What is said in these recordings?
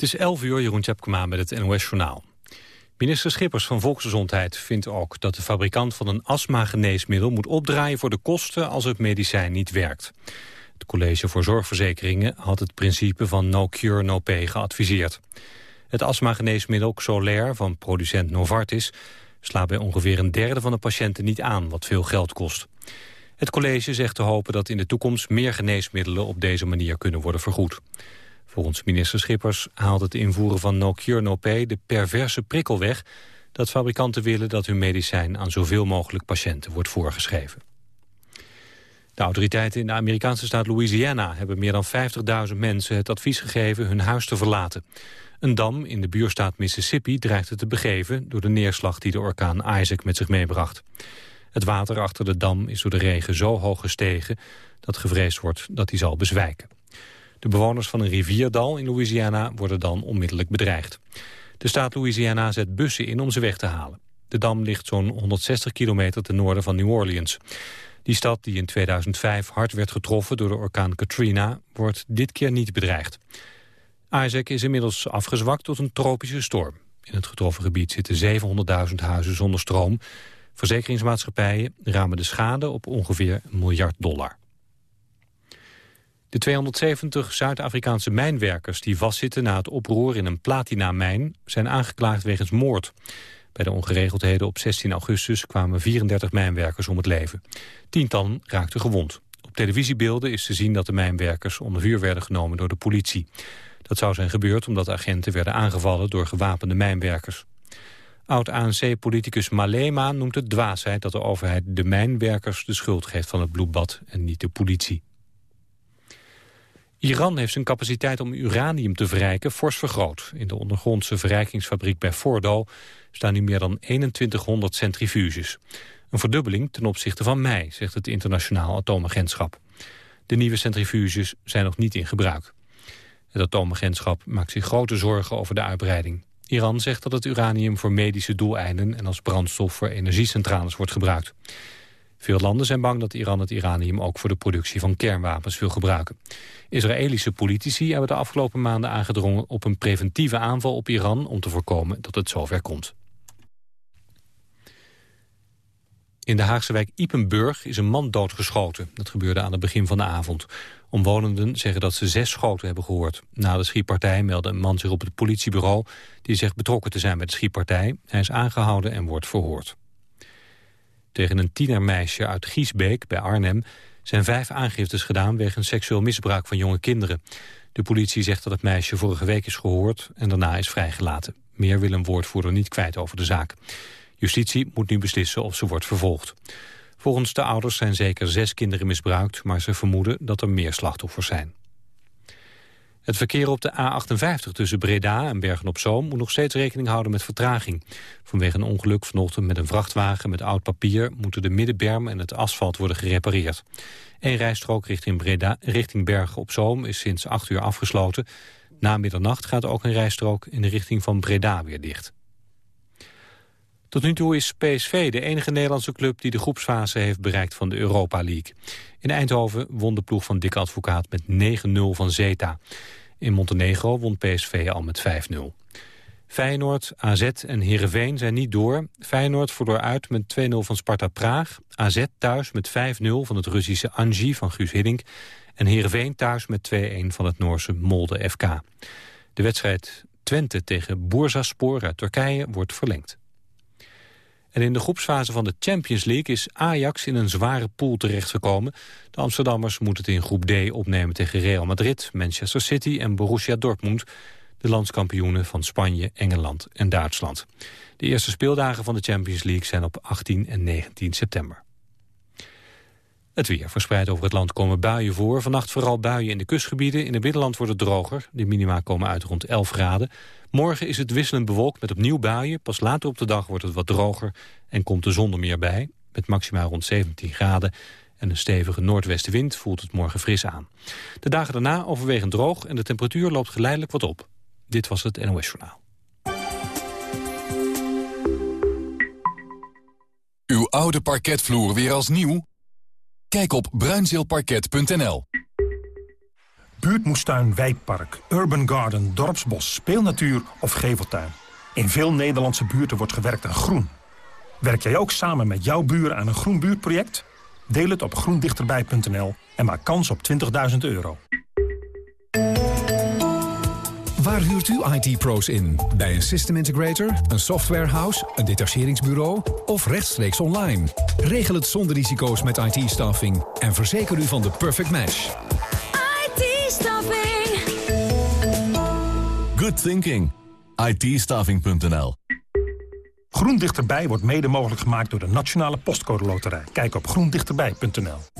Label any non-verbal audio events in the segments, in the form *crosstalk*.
Het is 11 uur, Jeroen Tjepkema met het NOS-journaal. Minister Schippers van Volksgezondheid vindt ook dat de fabrikant van een astma-geneesmiddel moet opdraaien voor de kosten als het medicijn niet werkt. Het College voor Zorgverzekeringen had het principe van no cure, no pay geadviseerd. Het astma-geneesmiddel Xolair van producent Novartis slaat bij ongeveer een derde van de patiënten niet aan, wat veel geld kost. Het college zegt te hopen dat in de toekomst meer geneesmiddelen op deze manier kunnen worden vergoed. Volgens minister Schippers haalt het invoeren van no cure no pay de perverse prikkel weg dat fabrikanten willen dat hun medicijn aan zoveel mogelijk patiënten wordt voorgeschreven. De autoriteiten in de Amerikaanse staat Louisiana hebben meer dan 50.000 mensen het advies gegeven hun huis te verlaten. Een dam in de buurstaat Mississippi dreigde te begeven door de neerslag die de orkaan Isaac met zich meebracht. Het water achter de dam is door de regen zo hoog gestegen dat gevreesd wordt dat hij zal bezwijken. De bewoners van een rivierdal in Louisiana worden dan onmiddellijk bedreigd. De staat Louisiana zet bussen in om ze weg te halen. De dam ligt zo'n 160 kilometer ten noorden van New Orleans. Die stad, die in 2005 hard werd getroffen door de orkaan Katrina, wordt dit keer niet bedreigd. Isaac is inmiddels afgezwakt tot een tropische storm. In het getroffen gebied zitten 700.000 huizen zonder stroom. Verzekeringsmaatschappijen ramen de schade op ongeveer een miljard dollar. De 270 Zuid-Afrikaanse mijnwerkers die vastzitten na het oproer in een platinamijn zijn aangeklaagd wegens moord. Bij de ongeregeldheden op 16 augustus kwamen 34 mijnwerkers om het leven. Tientallen raakten gewond. Op televisiebeelden is te zien dat de mijnwerkers onder vuur werden genomen door de politie. Dat zou zijn gebeurd omdat agenten werden aangevallen door gewapende mijnwerkers. Oud-ANC-politicus Malema noemt het dwaasheid dat de overheid de mijnwerkers de schuld geeft van het bloedbad en niet de politie. Iran heeft zijn capaciteit om uranium te verrijken fors vergroot. In de ondergrondse verrijkingsfabriek bij Fordo staan nu meer dan 2100 centrifuges. Een verdubbeling ten opzichte van mei, zegt het internationaal atoomagentschap. De nieuwe centrifuges zijn nog niet in gebruik. Het atoomagentschap maakt zich grote zorgen over de uitbreiding. Iran zegt dat het uranium voor medische doeleinden en als brandstof voor energiecentrales wordt gebruikt. Veel landen zijn bang dat Iran het uranium ook voor de productie van kernwapens wil gebruiken. Israëlische politici hebben de afgelopen maanden aangedrongen op een preventieve aanval op Iran om te voorkomen dat het zover komt. In de Haagse wijk Ipenburg is een man doodgeschoten. Dat gebeurde aan het begin van de avond. Omwonenden zeggen dat ze zes schoten hebben gehoord. Na de schietpartij meldde een man zich op het politiebureau... die zegt betrokken te zijn bij de schietpartij. Hij is aangehouden en wordt verhoord. Tegen een tienermeisje uit Giesbeek bij Arnhem... zijn vijf aangiftes gedaan wegens seksueel misbruik van jonge kinderen. De politie zegt dat het meisje vorige week is gehoord... en daarna is vrijgelaten. Meer wil een woordvoerder niet kwijt over de zaak. Justitie moet nu beslissen of ze wordt vervolgd. Volgens de ouders zijn zeker zes kinderen misbruikt... maar ze vermoeden dat er meer slachtoffers zijn. Het verkeer op de A58 tussen Breda en Bergen-op-Zoom... moet nog steeds rekening houden met vertraging. Vanwege een ongeluk vanochtend met een vrachtwagen met oud papier... moeten de middenberm en het asfalt worden gerepareerd. Eén rijstrook richting, Breda, richting Bergen-op-Zoom is sinds 8 uur afgesloten. Na middernacht gaat ook een rijstrook in de richting van Breda weer dicht. Tot nu toe is PSV de enige Nederlandse club die de groepsfase heeft bereikt van de Europa League. In Eindhoven won de ploeg van Dick Advocaat met 9-0 van Zeta. In Montenegro won PSV al met 5-0. Feyenoord, AZ en Heerenveen zijn niet door. Feyenoord verloor uit met 2-0 van Sparta Praag. AZ thuis met 5-0 van het Russische Anji van Guus Hiddink. En Heerenveen thuis met 2-1 van het Noorse Molde FK. De wedstrijd Twente tegen Bursaspor uit Turkije wordt verlengd. En in de groepsfase van de Champions League is Ajax in een zware pool terechtgekomen. De Amsterdammers moeten het in groep D opnemen tegen Real Madrid, Manchester City en Borussia Dortmund. De landskampioenen van Spanje, Engeland en Duitsland. De eerste speeldagen van de Champions League zijn op 18 en 19 september. Het weer verspreid over het land komen buien voor. Vannacht vooral buien in de kustgebieden. In het binnenland wordt het droger. De minima komen uit rond 11 graden. Morgen is het wisselend bewolkt met opnieuw buien. Pas later op de dag wordt het wat droger en komt de zon er meer bij. Met maximaal rond 17 graden en een stevige noordwestenwind voelt het morgen fris aan. De dagen daarna overwegend droog en de temperatuur loopt geleidelijk wat op. Dit was het NOS Journaal. Uw oude parketvloer weer als nieuw? Kijk op bruinzeelparket.nl. Buurtmoestuin, wijkpark, urban garden, dorpsbos, speelnatuur of geveltuin. In veel Nederlandse buurten wordt gewerkt aan groen. Werk jij ook samen met jouw buren aan een groen buurtproject? Deel het op groendichterbij.nl en maak kans op 20.000 euro. Waar huurt u IT-pro's in? Bij een system integrator, een softwarehouse, een detacheringsbureau of rechtstreeks online? Regel het zonder risico's met IT-staffing en verzeker u van de perfect match. IT-staffing. Good thinking. it Groen Dichterbij wordt mede mogelijk gemaakt door de Nationale Postcode Loterij. Kijk op groendichterbij.nl.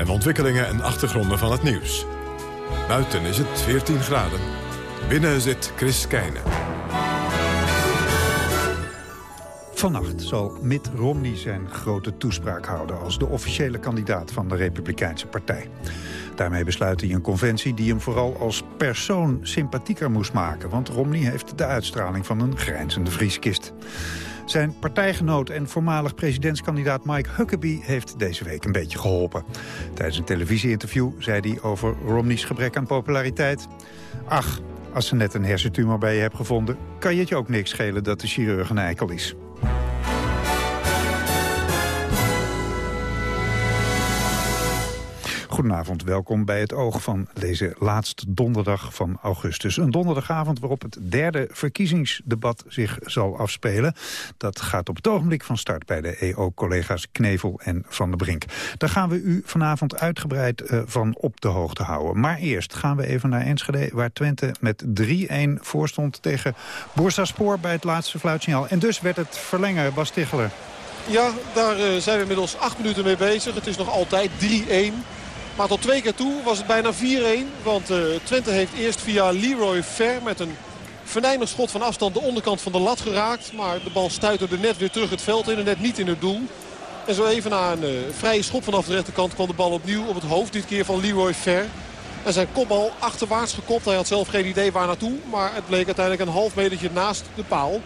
en ontwikkelingen en achtergronden van het nieuws. Buiten is het 14 graden. Binnen zit Chris Keijnen. Vannacht zal Mitt Romney zijn grote toespraak houden... als de officiële kandidaat van de Republikeinse Partij. Daarmee besluit hij een conventie die hem vooral als persoon sympathieker moest maken. Want Romney heeft de uitstraling van een grijnzende vrieskist. Zijn partijgenoot en voormalig presidentskandidaat Mike Huckabee heeft deze week een beetje geholpen. Tijdens een televisieinterview zei hij over Romney's gebrek aan populariteit. Ach, als ze net een hersentumor bij je hebt gevonden... kan je het je ook niks schelen dat de chirurg een eikel is. Goedenavond, welkom bij het oog van deze laatste donderdag van augustus. Een donderdagavond waarop het derde verkiezingsdebat zich zal afspelen. Dat gaat op het ogenblik van start bij de EO-collega's Knevel en Van der Brink. Daar gaan we u vanavond uitgebreid uh, van op de hoogte houden. Maar eerst gaan we even naar Enschede, waar Twente met 3-1 voorstond tegen Boersaspoor bij het laatste fluitsignaal. En dus werd het verlengen, Bas Ticheler. Ja, daar uh, zijn we inmiddels acht minuten mee bezig. Het is nog altijd 3-1. Maar tot twee keer toe was het bijna 4-1. Want uh, Twente heeft eerst via Leroy Fer met een venijnig schot van afstand de onderkant van de lat geraakt. Maar de bal stuiterde net weer terug het veld in en net niet in het doel. En zo even na een uh, vrije schop vanaf de rechterkant kwam de bal opnieuw op het hoofd. Dit keer van Leroy Fer. En zijn kopbal achterwaarts gekopt. Hij had zelf geen idee waar naartoe. Maar het bleek uiteindelijk een half metertje naast de paal.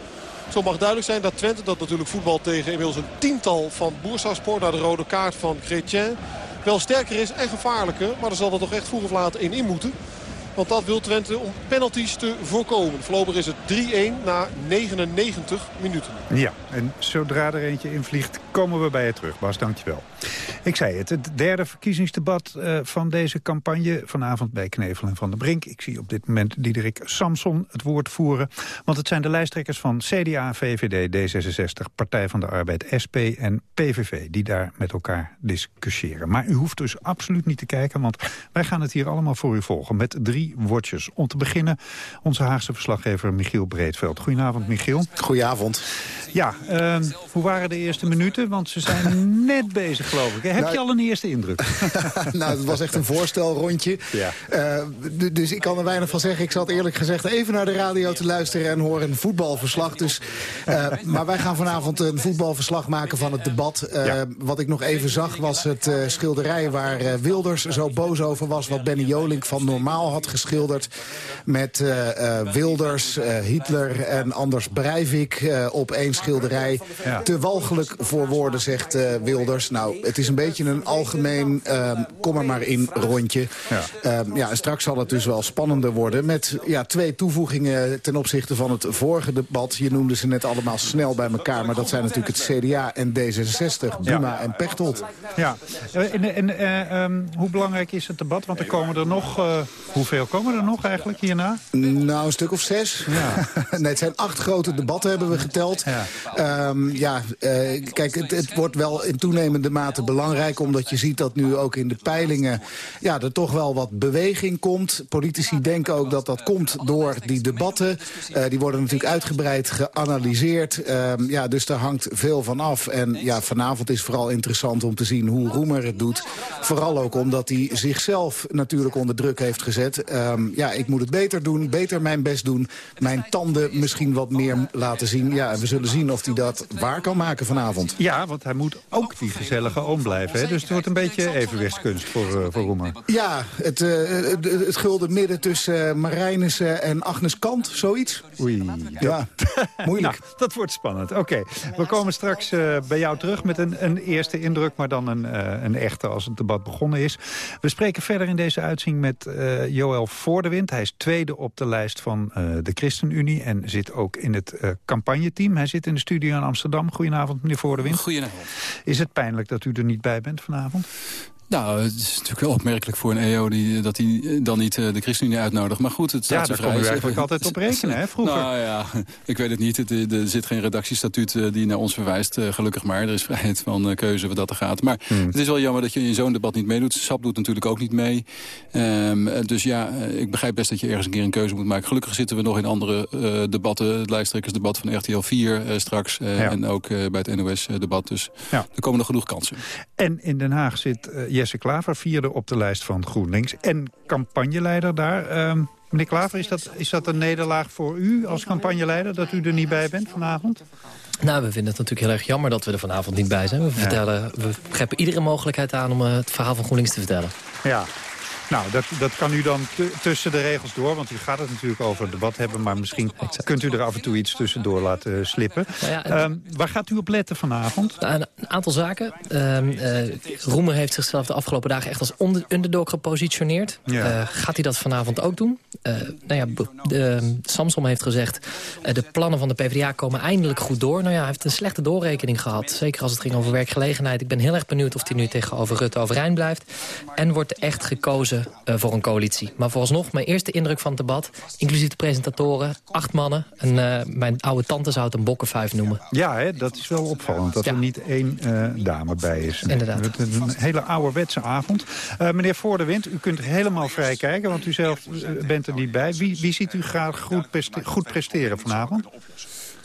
Zo mag duidelijk zijn dat Twente, dat natuurlijk voetbal tegen inmiddels een tiental van Boersaspoor... naar de rode kaart van Chrétien wel sterker is en gevaarlijker. Maar er zal er toch echt vroeg of laat in in moeten. Want dat wil Twente om penalties te voorkomen. Voorlopig is het 3-1 na 99 minuten. Ja, en zodra er eentje invliegt, komen we bij je terug. Bas, dankjewel. Ik zei het, het derde verkiezingsdebat uh, van deze campagne... vanavond bij Knevel en Van der Brink. Ik zie op dit moment Diederik Samson het woord voeren. Want het zijn de lijsttrekkers van CDA, VVD, D66... Partij van de Arbeid, SP en PVV... die daar met elkaar discussiëren. Maar u hoeft dus absoluut niet te kijken... want wij gaan het hier allemaal voor u volgen met drie watches. Om te beginnen onze Haagse verslaggever Michiel Breedveld. Goedenavond, Michiel. Goedenavond. Ja, uh, hoe waren de eerste minuten? Want ze zijn *laughs* net bezig, geloof ik. Heb nou, je al een eerste indruk? *laughs* nou, het was echt een voorstelrondje. Ja. Uh, dus ik kan er weinig van zeggen. Ik zat eerlijk gezegd even naar de radio te luisteren... en hoor een voetbalverslag. Dus, uh, maar wij gaan vanavond een voetbalverslag maken van het debat. Ja. Wat ik nog even zag was het schilderij waar Wilders zo boos over was... wat Benny Jolink van Normaal had geschilderd. Met Wilders, Hitler en Anders Breivik op één schilderij. Ja. Te walgelijk voor woorden, zegt Wilders. Nou, het is een beetje een algemeen uh, kom er maar in rondje. Ja. Uh, ja, en straks zal het dus wel spannender worden... met ja, twee toevoegingen ten opzichte van het vorige debat. Je noemde ze net allemaal snel bij elkaar... maar dat zijn natuurlijk het CDA en D66, Buma ja. en Pechtold. Ja, en, en uh, um, hoe belangrijk is het debat? Want er komen er nog... Uh, hoeveel komen er nog eigenlijk hierna? Nou, een stuk of zes. Ja. *laughs* nee, het zijn acht grote debatten hebben we geteld. Ja. Um, ja, uh, kijk, het, het, wordt wel in toenemende mate belangrijk omdat je ziet dat nu ook in de peilingen... ja, er toch wel wat beweging komt. Politici denken ook dat dat komt door die debatten. Uh, die worden natuurlijk uitgebreid geanalyseerd. Uh, ja, dus daar hangt veel van af. En ja, vanavond is vooral interessant om te zien hoe Roemer het doet. Vooral ook omdat hij zichzelf natuurlijk onder druk heeft gezet. Um, ja, ik moet het beter doen, beter mijn best doen. Mijn tanden misschien wat meer laten zien. Ja, we zullen zien of hij dat waar kan maken vanavond. Ja, want hij moet ook die gezellige oom blijven. Hè? Dus het wordt een beetje evenwichtskunst voor, uh, voor Roemer. Ja, het, uh, het, het gulden midden tussen uh, Marijnissen en Agnes Kant, zoiets. Oei. Ja, *laughs* moeilijk. nou, dat wordt spannend. Oké, we komen straks bij jou terug met een, een eerste indruk... maar dan een, een echte als het debat begonnen is. We spreken verder in deze uitzending met Joël Voordewind. Hij is tweede op de lijst van de ChristenUnie... en zit ook in het campagneteam. Hij zit in de studio in Amsterdam. Goedenavond, meneer Voordewind. Goedenavond. Is het pijnlijk dat u er niet bij bent vanavond? Nou, het is natuurlijk wel opmerkelijk voor een EO die, dat hij dan niet de ChristenUnie uitnodigt. Maar goed, het staat ja, daar kon u eigenlijk altijd op rekenen, hè, vroeger. Nou ja, ik weet het niet. Het, er zit geen redactiestatuut die naar ons verwijst, gelukkig maar. Er is vrijheid van keuze wat dat er gaat. Maar hmm. het is wel jammer dat je in zo'n debat niet meedoet. SAP doet natuurlijk ook niet mee. Um, dus ja, ik begrijp best dat je ergens een keer een keuze moet maken. Gelukkig zitten we nog in andere uh, debatten. Het lijsttrekkersdebat van RTL 4 uh, straks. Uh, ja. En ook bij het NOS-debat. Dus ja. er komen nog genoeg kansen. En in Den Haag zit Jesse Klaver, vierde op de lijst van GroenLinks. En campagneleider daar. Uh, meneer Klaver, is dat, is dat een nederlaag voor u als campagneleider... dat u er niet bij bent vanavond? Nou, we vinden het natuurlijk heel erg jammer dat we er vanavond niet bij zijn. We, vertellen, we grepen iedere mogelijkheid aan om het verhaal van GroenLinks te vertellen. Ja, nou, dat, dat kan u dan tussen de regels door, want u gaat het natuurlijk over het debat hebben... maar misschien kunt u er af en toe iets tussendoor laten slippen. Nou ja, um, waar gaat u op letten vanavond? Nou, een aantal zaken. Um, uh, Roemer heeft zichzelf de afgelopen dagen echt als underdog gepositioneerd. Ja. Uh, gaat hij dat vanavond ook doen? Uh, nou ja, de, Samsom heeft gezegd... de plannen van de PvdA komen eindelijk goed door. Nou ja, hij heeft een slechte doorrekening gehad. Zeker als het ging over werkgelegenheid. Ik ben heel erg benieuwd of hij nu tegenover Rutte overeind blijft. En wordt echt gekozen uh, voor een coalitie. Maar vooralsnog, mijn eerste indruk van het debat... inclusief de presentatoren, acht mannen. En uh, mijn oude tante zou het een bokkenvijf noemen. Ja, hè, dat is wel opvallend dat ja. er niet één uh, dame bij is. Inderdaad. Het is een hele ouderwetse avond. meneer Voordewind, u kunt helemaal vrij kijken... want u zelf bent er niet bij. Wie, wie ziet u graag goed, goed presteren vanavond?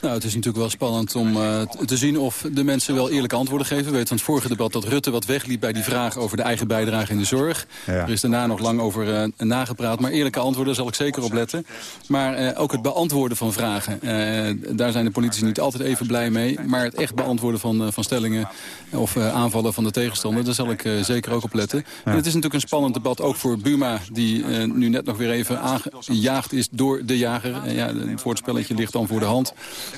Nou, het is natuurlijk wel spannend om uh, te zien of de mensen wel eerlijke antwoorden geven. We weten van het vorige debat dat Rutte wat wegliep bij die vraag over de eigen bijdrage in de zorg. Ja. Er is daarna nog lang over uh, nagepraat, maar eerlijke antwoorden zal ik zeker op letten. Maar uh, ook het beantwoorden van vragen, daar zijn de politici niet altijd even blij mee. Maar het echt beantwoorden van, van stellingen of aanvallen van de tegenstander, daar zal ik zeker ook op letten. Ja. En het is natuurlijk een spannend debat ook voor Buma, die nu net nog weer even aangejaagd is door de jager. ja, het woordspelletje ligt dan voor de hand.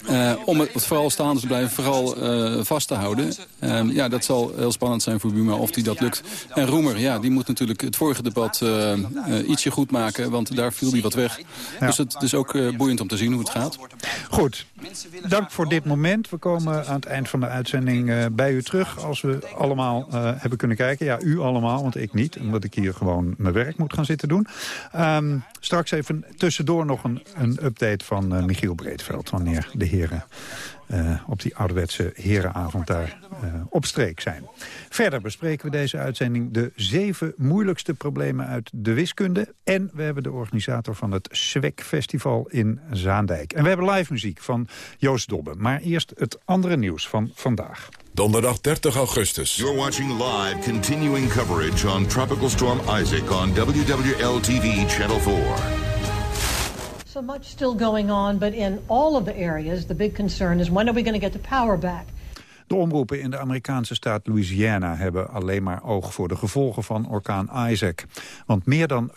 Uh, om het vooral staande te blijven, vooral uh, vast te houden. Uh, ja, dat zal heel spannend zijn voor Buma of die dat lukt. En Roemer, ja, die moet natuurlijk het vorige debat ietsje goed maken, want daar viel hij wat weg. Ja. Dus het is ook boeiend om te zien hoe het gaat. Goed, dank voor dit moment. We komen aan het eind van de uitzending bij u terug als we allemaal hebben kunnen kijken. Ja, u allemaal, want ik niet, omdat ik hier gewoon mijn werk moet gaan zitten doen. Um, straks even tussendoor nog een, een update van Michiel Breedveld, wanneer de heren uh, op die ouderwetse herenavond daar uh, op streek zijn. Verder bespreken we deze uitzending de zeven moeilijkste problemen uit de wiskunde. En we hebben de organisator van het SWEC Festival in Zaandijk. En we hebben live muziek van Joost Dobbe. Maar eerst het andere nieuws van vandaag. Donderdag 30 augustus. You're watching live continuing coverage on Tropical Storm Isaac on WWL-TV Channel 4. So much still going on, but in all of the areas, the big concern is when are we going to get the power back? De omroepen in de Amerikaanse staat Louisiana hebben alleen maar oog voor de gevolgen van orkaan Isaac. Want meer dan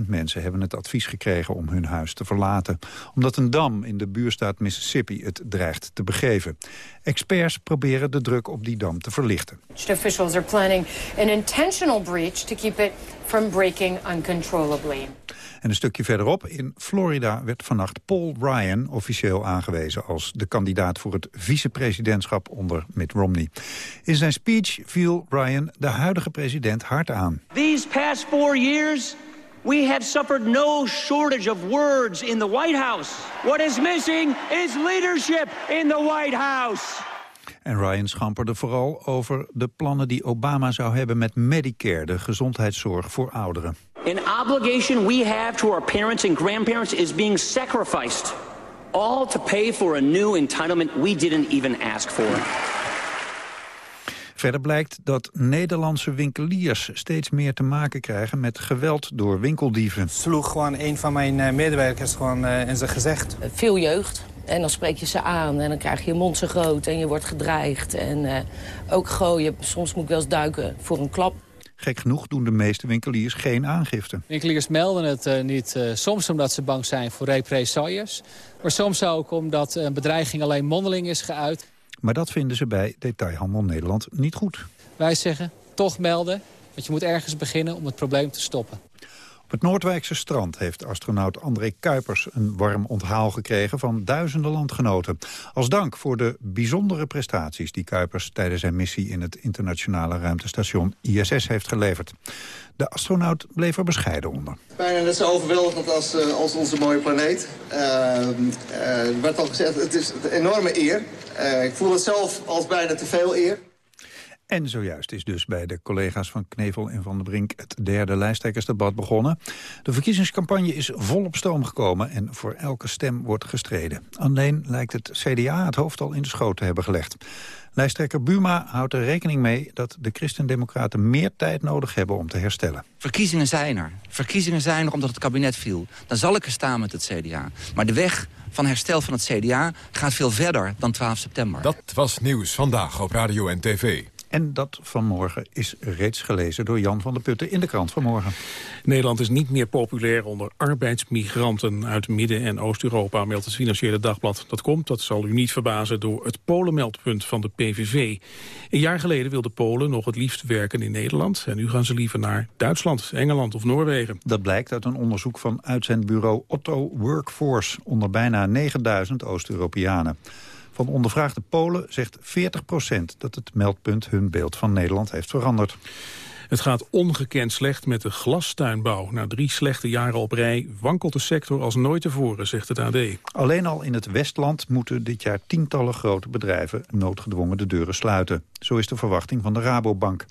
50.000 mensen hebben het advies gekregen om hun huis te verlaten. Omdat een dam in de buurstaat Mississippi het dreigt te begeven. Experts proberen de druk op die dam te verlichten. Officials are planning an intentional breach to keep it from breaking uncontrollably. En een stukje verderop, in Florida, werd vannacht Paul Ryan officieel aangewezen als de kandidaat voor het vicepresidentschap onder Mitt Romney. In zijn speech viel Ryan de huidige president hard aan. These past four years we have suffered no shortage of words in the White House. What is missing is leadership in the White House. En Ryan schamperde vooral over de plannen die Obama zou hebben met Medicare, de gezondheidszorg voor ouderen. An obligation we have to our parents and grandparents is being sacrificed. All to pay for a new entitlement we didn't even ask for. Verder blijkt dat Nederlandse winkeliers steeds meer te maken krijgen met geweld door winkeldieven. Sloeg gewoon een van mijn eh, medewerkers gewoon uh, in zijn gezicht. Veel jeugd. En dan spreek je ze aan en dan krijg je je mond zo groot en je wordt gedreigd. En uh, ook gooien, soms moet ik wel eens duiken voor een klap. Gek genoeg doen de meeste winkeliers geen aangifte. Winkeliers melden het uh, niet, uh, soms omdat ze bang zijn voor represailles. Maar soms ook omdat een bedreiging alleen mondeling is geuit. Maar dat vinden ze bij Detailhandel Nederland niet goed. Wij zeggen toch melden, want je moet ergens beginnen om het probleem te stoppen. Het Noordwijkse strand heeft astronaut André Kuipers een warm onthaal gekregen van duizenden landgenoten. Als dank voor de bijzondere prestaties die Kuipers tijdens zijn missie in het internationale ruimtestation ISS heeft geleverd. De astronaut bleef er bescheiden onder. Bijna net zo overweldigend als, uh, als onze mooie planeet. Uh, werd al gezegd, het is een enorme eer. ik voel het zelf als bijna te veel eer. En zojuist is dus bij de collega's van Knevel en Van der Brink het derde lijsttrekkersdebat begonnen. De verkiezingscampagne is volop stoom gekomen en voor elke stem wordt gestreden. Alleen lijkt het CDA het hoofd al in de schoot te hebben gelegd. Lijsttrekker Buma houdt er rekening mee dat de christendemocraten meer tijd nodig hebben om te herstellen. Verkiezingen zijn er. Verkiezingen zijn er omdat het kabinet viel. Dan zal ik er staan met het CDA. Maar de weg van herstel van het CDA gaat veel verder dan 12 september. Dat was Nieuws Vandaag op Radio en TV. En dat vanmorgen is reeds gelezen door Jan van der Putten in de krant vanmorgen. Nederland is niet meer populair onder arbeidsmigranten uit Midden- en Oost-Europa, meldt het Financiële Dagblad. Dat komt, dat zal u niet verbazen, door het Polenmeldpunt van de PVV. Een jaar geleden wilden Polen nog het liefst werken in Nederland. En nu gaan ze liever naar Duitsland, Engeland of Noorwegen. Dat blijkt uit een onderzoek van uitzendbureau Otto Workforce onder bijna 9000 Oost-Europeanen. Van ondervraagde Polen zegt 40% dat het meldpunt hun beeld van Nederland heeft veranderd. Het gaat ongekend slecht met de glastuinbouw. Na drie slechte jaren op rij wankelt de sector als nooit tevoren, zegt het AD. Alleen al in het Westland moeten dit jaar tientallen grote bedrijven noodgedwongen de deuren sluiten. Zo is de verwachting van de Rabobank.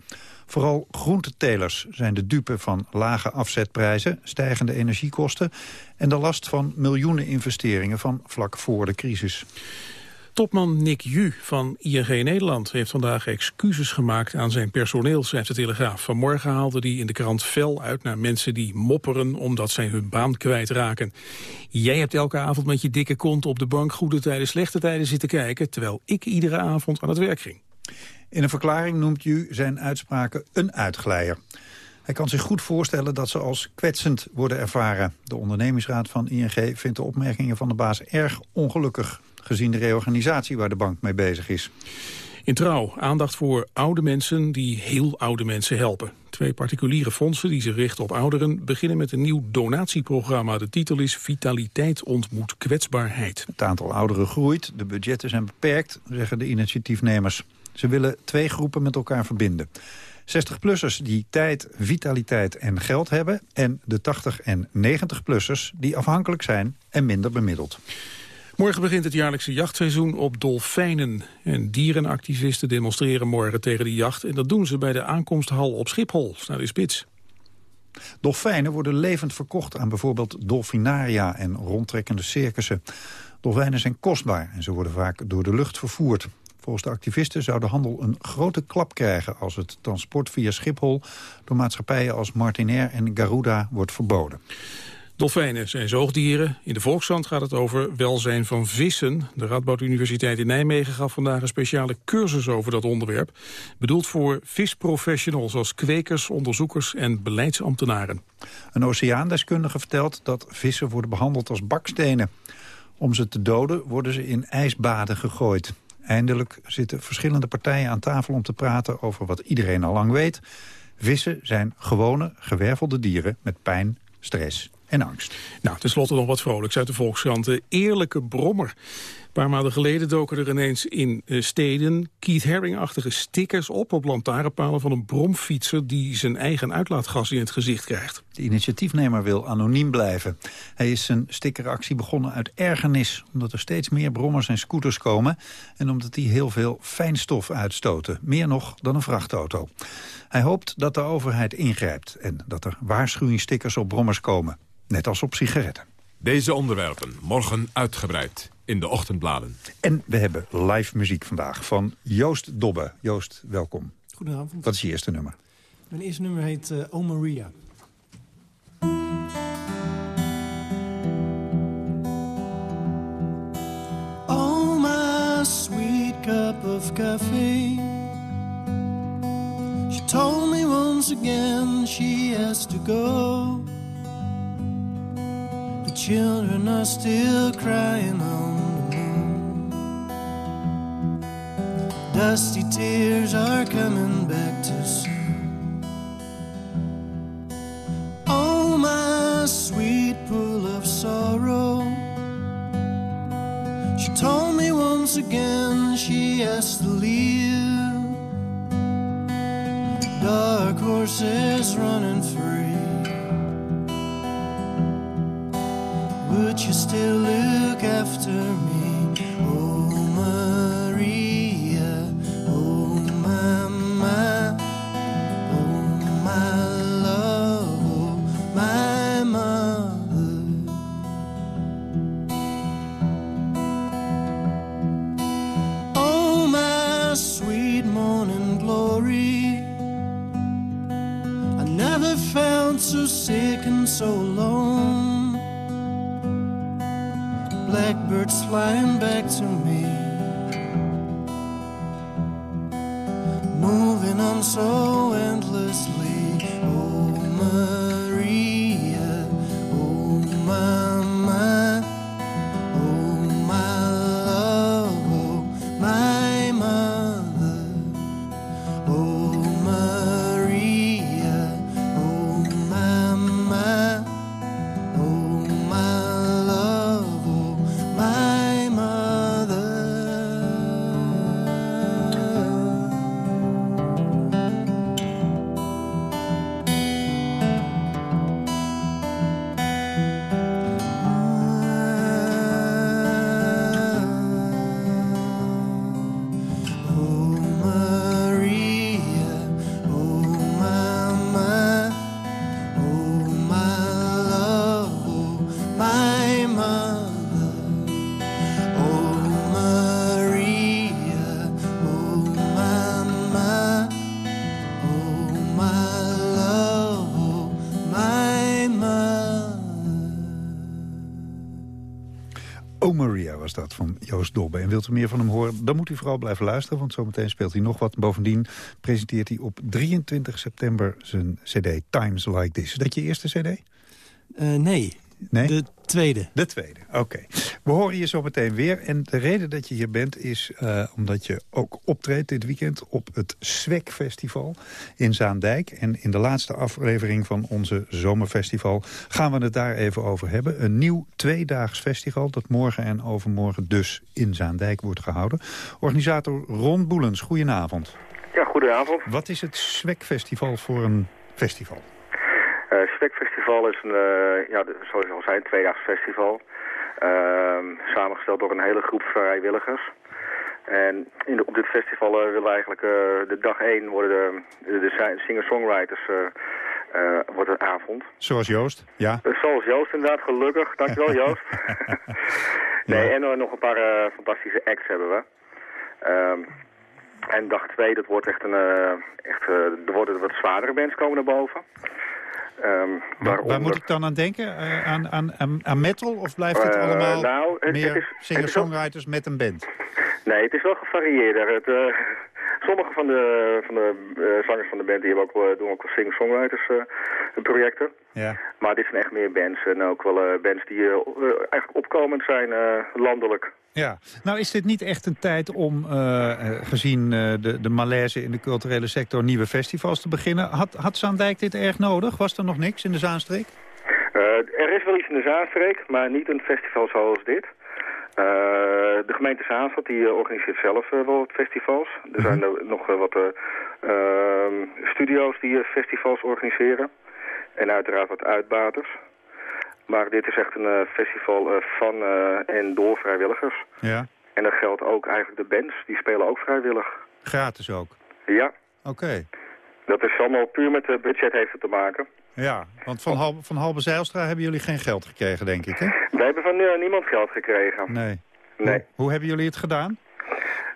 Vooral groentetelers zijn de dupe van lage afzetprijzen, stijgende energiekosten en de last van miljoenen investeringen van vlak voor de crisis. Topman Nick Ju van ING Nederland heeft vandaag excuses gemaakt aan zijn personeel, schrijft de Telegraaf. Vanmorgen haalde hij in de krant fel uit naar mensen die mopperen omdat zij hun baan kwijtraken. Jij hebt elke avond met je dikke kont op de bank goede tijden, slechte tijden zitten kijken, terwijl ik iedere avond aan het werk ging. In een verklaring noemt Ju zijn uitspraken een uitglijer. Hij kan zich goed voorstellen dat ze als kwetsend worden ervaren. De ondernemingsraad van ING vindt de opmerkingen van de baas erg ongelukkig gezien de reorganisatie waar de bank mee bezig is. In trouw aandacht voor oude mensen die heel oude mensen helpen. Twee particuliere fondsen die zich richten op ouderen... beginnen met een nieuw donatieprogramma. De titel is Vitaliteit ontmoet kwetsbaarheid. Het aantal ouderen groeit, de budgetten zijn beperkt, zeggen de initiatiefnemers. Ze willen twee groepen met elkaar verbinden. 60-plussers die tijd, vitaliteit en geld hebben... en de 80- en 90-plussers die afhankelijk zijn en minder bemiddeld. Morgen begint het jaarlijkse jachtseizoen op dolfijnen. En dierenactivisten demonstreren morgen tegen de jacht. En dat doen ze bij de aankomsthal op Schiphol, naar de spits. Dolfijnen worden levend verkocht aan bijvoorbeeld dolfinaria en rondtrekkende circussen. Dolfijnen zijn kostbaar en ze worden vaak door de lucht vervoerd. Volgens de activisten zou de handel een grote klap krijgen... als het transport via Schiphol door maatschappijen als Martinair en Garuda wordt verboden. Dolfijnen zijn zoogdieren. In de Volkskrant gaat het over welzijn van vissen. De Radboud Universiteit in Nijmegen gaf vandaag een speciale cursus over dat onderwerp. Bedoeld voor visprofessionals als kwekers, onderzoekers en beleidsambtenaren. Een oceaandeskundige vertelt dat vissen worden behandeld als bakstenen. Om ze te doden worden ze in ijsbaden gegooid. Eindelijk zitten verschillende partijen aan tafel om te praten over wat iedereen al lang weet. Vissen zijn gewone, gewervelde dieren met pijn, stress en angst. Nou, tenslotte nog wat vrolijks uit de Volkskrant. De eerlijke brommer. Paar maanden geleden doken er ineens in uh, steden Keith Haring-achtige stickers op op lantaarnpalen van een bromfietser die zijn eigen uitlaatgas in het gezicht krijgt. De initiatiefnemer wil anoniem blijven. Hij is zijn stickeractie begonnen uit ergernis, omdat er steeds meer brommers en scooters komen en omdat die heel veel fijnstof uitstoten, meer nog dan een vrachtauto. Hij hoopt dat de overheid ingrijpt en dat er waarschuwingsstickers op brommers komen, net als op sigaretten. Deze onderwerpen morgen uitgebreid in de ochtendbladen. En we hebben live muziek vandaag van Joost Dobbe. Joost, welkom. Goedenavond. Wat is je eerste nummer? Mijn eerste nummer heet uh, Oh Maria. Oh my sweet cup of coffee She told me once again she has to go The children are still crying on Dusty tears are coming back to soon. Oh, my sweet pool of sorrow. She told me once again she has to leave. Dark horses running free. Would you still look after me? So Oh Maria was dat van Joost Dobbe. En wilt u meer van hem horen, dan moet u vooral blijven luisteren... want zometeen speelt hij nog wat. Bovendien presenteert hij op 23 september zijn cd Times Like This. Is dat je eerste cd? Eh, nee. Nee? De tweede. De tweede, oké. We horen je zo meteen weer. En de reden dat je hier bent is eh, omdat je ook optreedt dit weekend... op het SWEK Festival in Zaandijk. En in de laatste aflevering van onze zomerfestival... gaan we het daar even over hebben. Een nieuw tweedaags festival dat morgen en overmorgen dus in Zaandijk wordt gehouden. Organisator Ron Boelens, goedenavond. Ja, goedenavond. Wat is het SWEK Festival voor een festival? Uh, is een, uh, ja, zoals al zei, een tweedaags festival. Uh, samengesteld door een hele groep vrijwilligers. En in de, op dit festival uh, willen we eigenlijk de dag één worden de, de, de singer-songwriters wordt een avond. Zoals Joost, ja. zoals Joost inderdaad, gelukkig. Dankjewel *laughs* Joost. *laughs* nee, ja. en nog een paar fantastische acts hebben we. Ehm, en dag twee, dat wordt echt een, echt, er worden wat zwaardere bands komen naar boven. Um, waar, waar, moet ik dan aan denken? Uh, aan, aan, aan, metal? Of blijft het uh, allemaal nou, het, meer het singer-songwriters met een band? Nee, het is wel gevarieerder. Het, uh, sommige van de, van de zangers van de band die hebben ook, doen ook wel singer-songwriters projecten. Ja. Maar dit zijn echt meer bands. En ook wel bands die eigenlijk opkomend zijn landelijk. Ja, nou is dit niet echt een tijd om, uh, gezien uh, de, de malaise in de culturele sector, nieuwe festivals te beginnen. Had, had Zaandijk dit erg nodig? Was er nog niks in de Zaanstreek? Uh, er is wel iets in de Zaanstreek, maar niet een festival zoals dit. De gemeente Zaanstad die organiseert zelf wel wat festivals. Er zijn er nog wat ehm, studio's die festivals organiseren. En uiteraard wat uitbaters. Maar dit is echt een festival van en door vrijwilligers. Ja. En dat geldt ook eigenlijk de bands. Die spelen ook vrijwillig. Gratis ook? Ja. Oké. Dat is allemaal puur met het budget heeft het te maken. Ja, want van, Hal van Halbe Zijlstra hebben jullie geen geld gekregen, denk ik, hè? Wij hebben van niemand geld gekregen. Nee. Nee. Hoe, hoe hebben jullie het gedaan?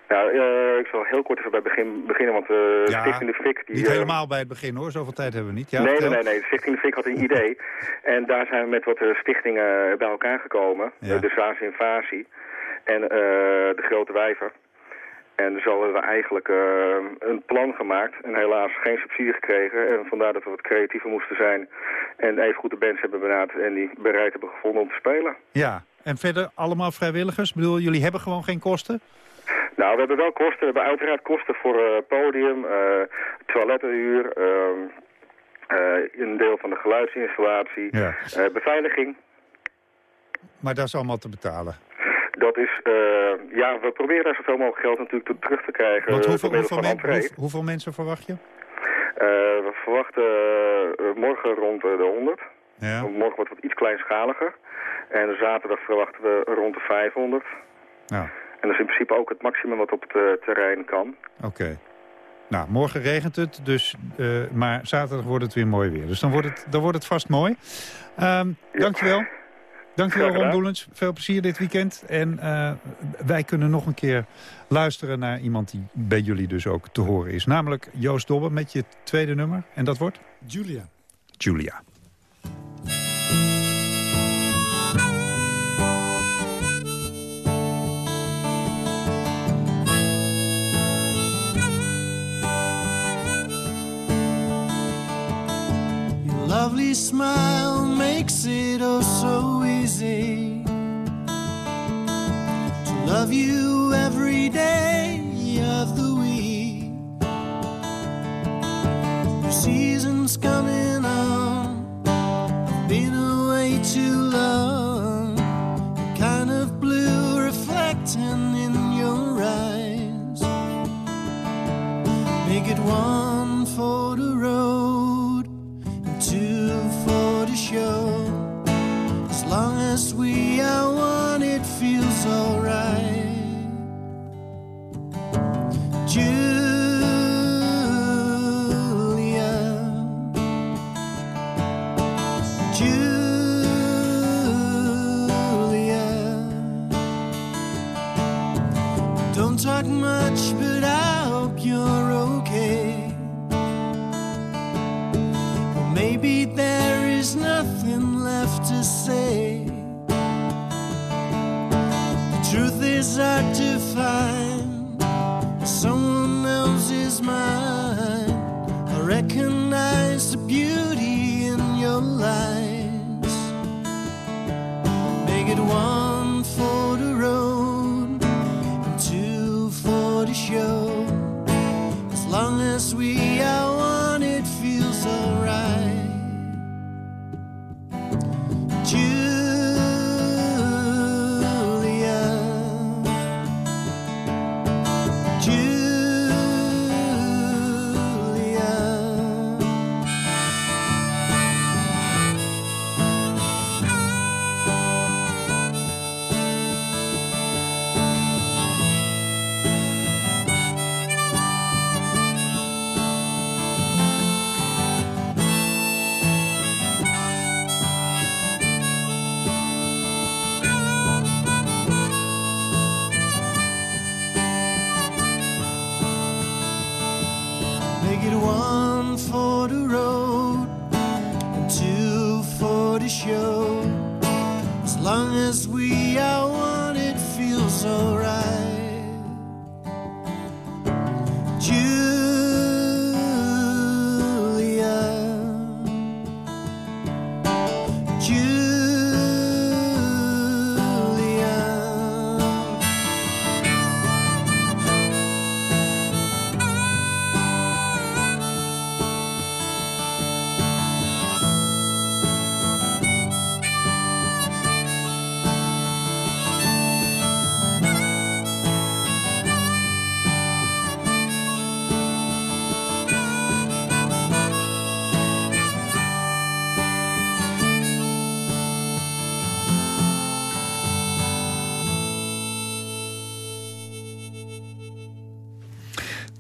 Nou, uh, ik zal heel kort even bij begin beginnen, want uh, ja, Stichting de Fik... Die, niet helemaal bij het begin, hoor. Zoveel tijd hebben we niet. Ja, nee, nee, nee, nee. Stichting de Fik had een idee. En daar zijn we met wat stichtingen bij elkaar gekomen. Ja. de Zwaanse Invasie en de Grote Wijver. En zo hebben we eigenlijk een plan gemaakt en helaas geen subsidie gekregen. En vandaar dat we wat creatiever moesten zijn en even goed de bands hebben benaderd en die bereid hebben gevonden om te spelen. Ja, en verder allemaal vrijwilligers? Ik bedoel, jullie hebben gewoon geen kosten? Nou, we hebben wel kosten. We hebben uiteraard kosten voor uh, podium, uh, toilettenhuur, een deel van de geluidsinstallatie, ja. beveiliging. Maar dat is allemaal te betalen? Dat is, uh, ja, we proberen daar zoveel mogelijk geld natuurlijk terug te krijgen. Want hoeveel, hoeveel, men, hoe, hoeveel, mensen verwacht je? Uh, we verwachten morgen rond de 100. Ja. Morgen wordt het iets kleinschaliger. En zaterdag verwachten we rond de 500. Ja. En dat is in principe ook het maximum wat op het terrein kan. Oké. Nou, morgen regent het, dus, maar zaterdag wordt het weer mooi weer. Dus dan wordt het, dan wordt het vast mooi. Um, ja. Dankjewel. Dankjewel Ron Doelens. Veel plezier dit weekend. En uh, wij kunnen nog een keer luisteren naar iemand die bij jullie dus ook te horen is. Namelijk Joost Dobbe met je tweede nummer. En dat wordt? Julia. Julia. Lovely smile makes it oh so easy to love you every day of the week. Your season's coming on, I've been away too long. Kind of blue reflecting in your eyes, make it one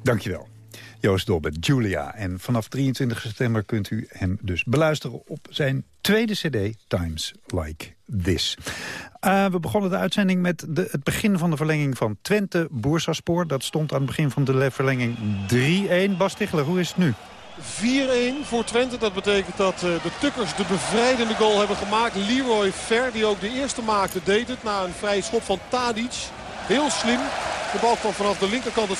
Dankjewel. Joost Dobbet, Julia. En vanaf 23 september kunt u hem dus beluisteren op zijn tweede cd, Times Like This. Uh, we begonnen de uitzending met de, het begin van de verlenging van Twente Boersaspoor. Dat stond aan het begin van de verlenging 3-1. Bas Tichler, hoe is het nu? 4-1 voor Twente. Dat betekent dat uh, de Tukkers de bevrijdende goal hebben gemaakt. Leroy Ver, die ook de eerste maakte, deed het na een vrije schop van Tadic. Heel slim. De bal kwam vanaf de linkerkant het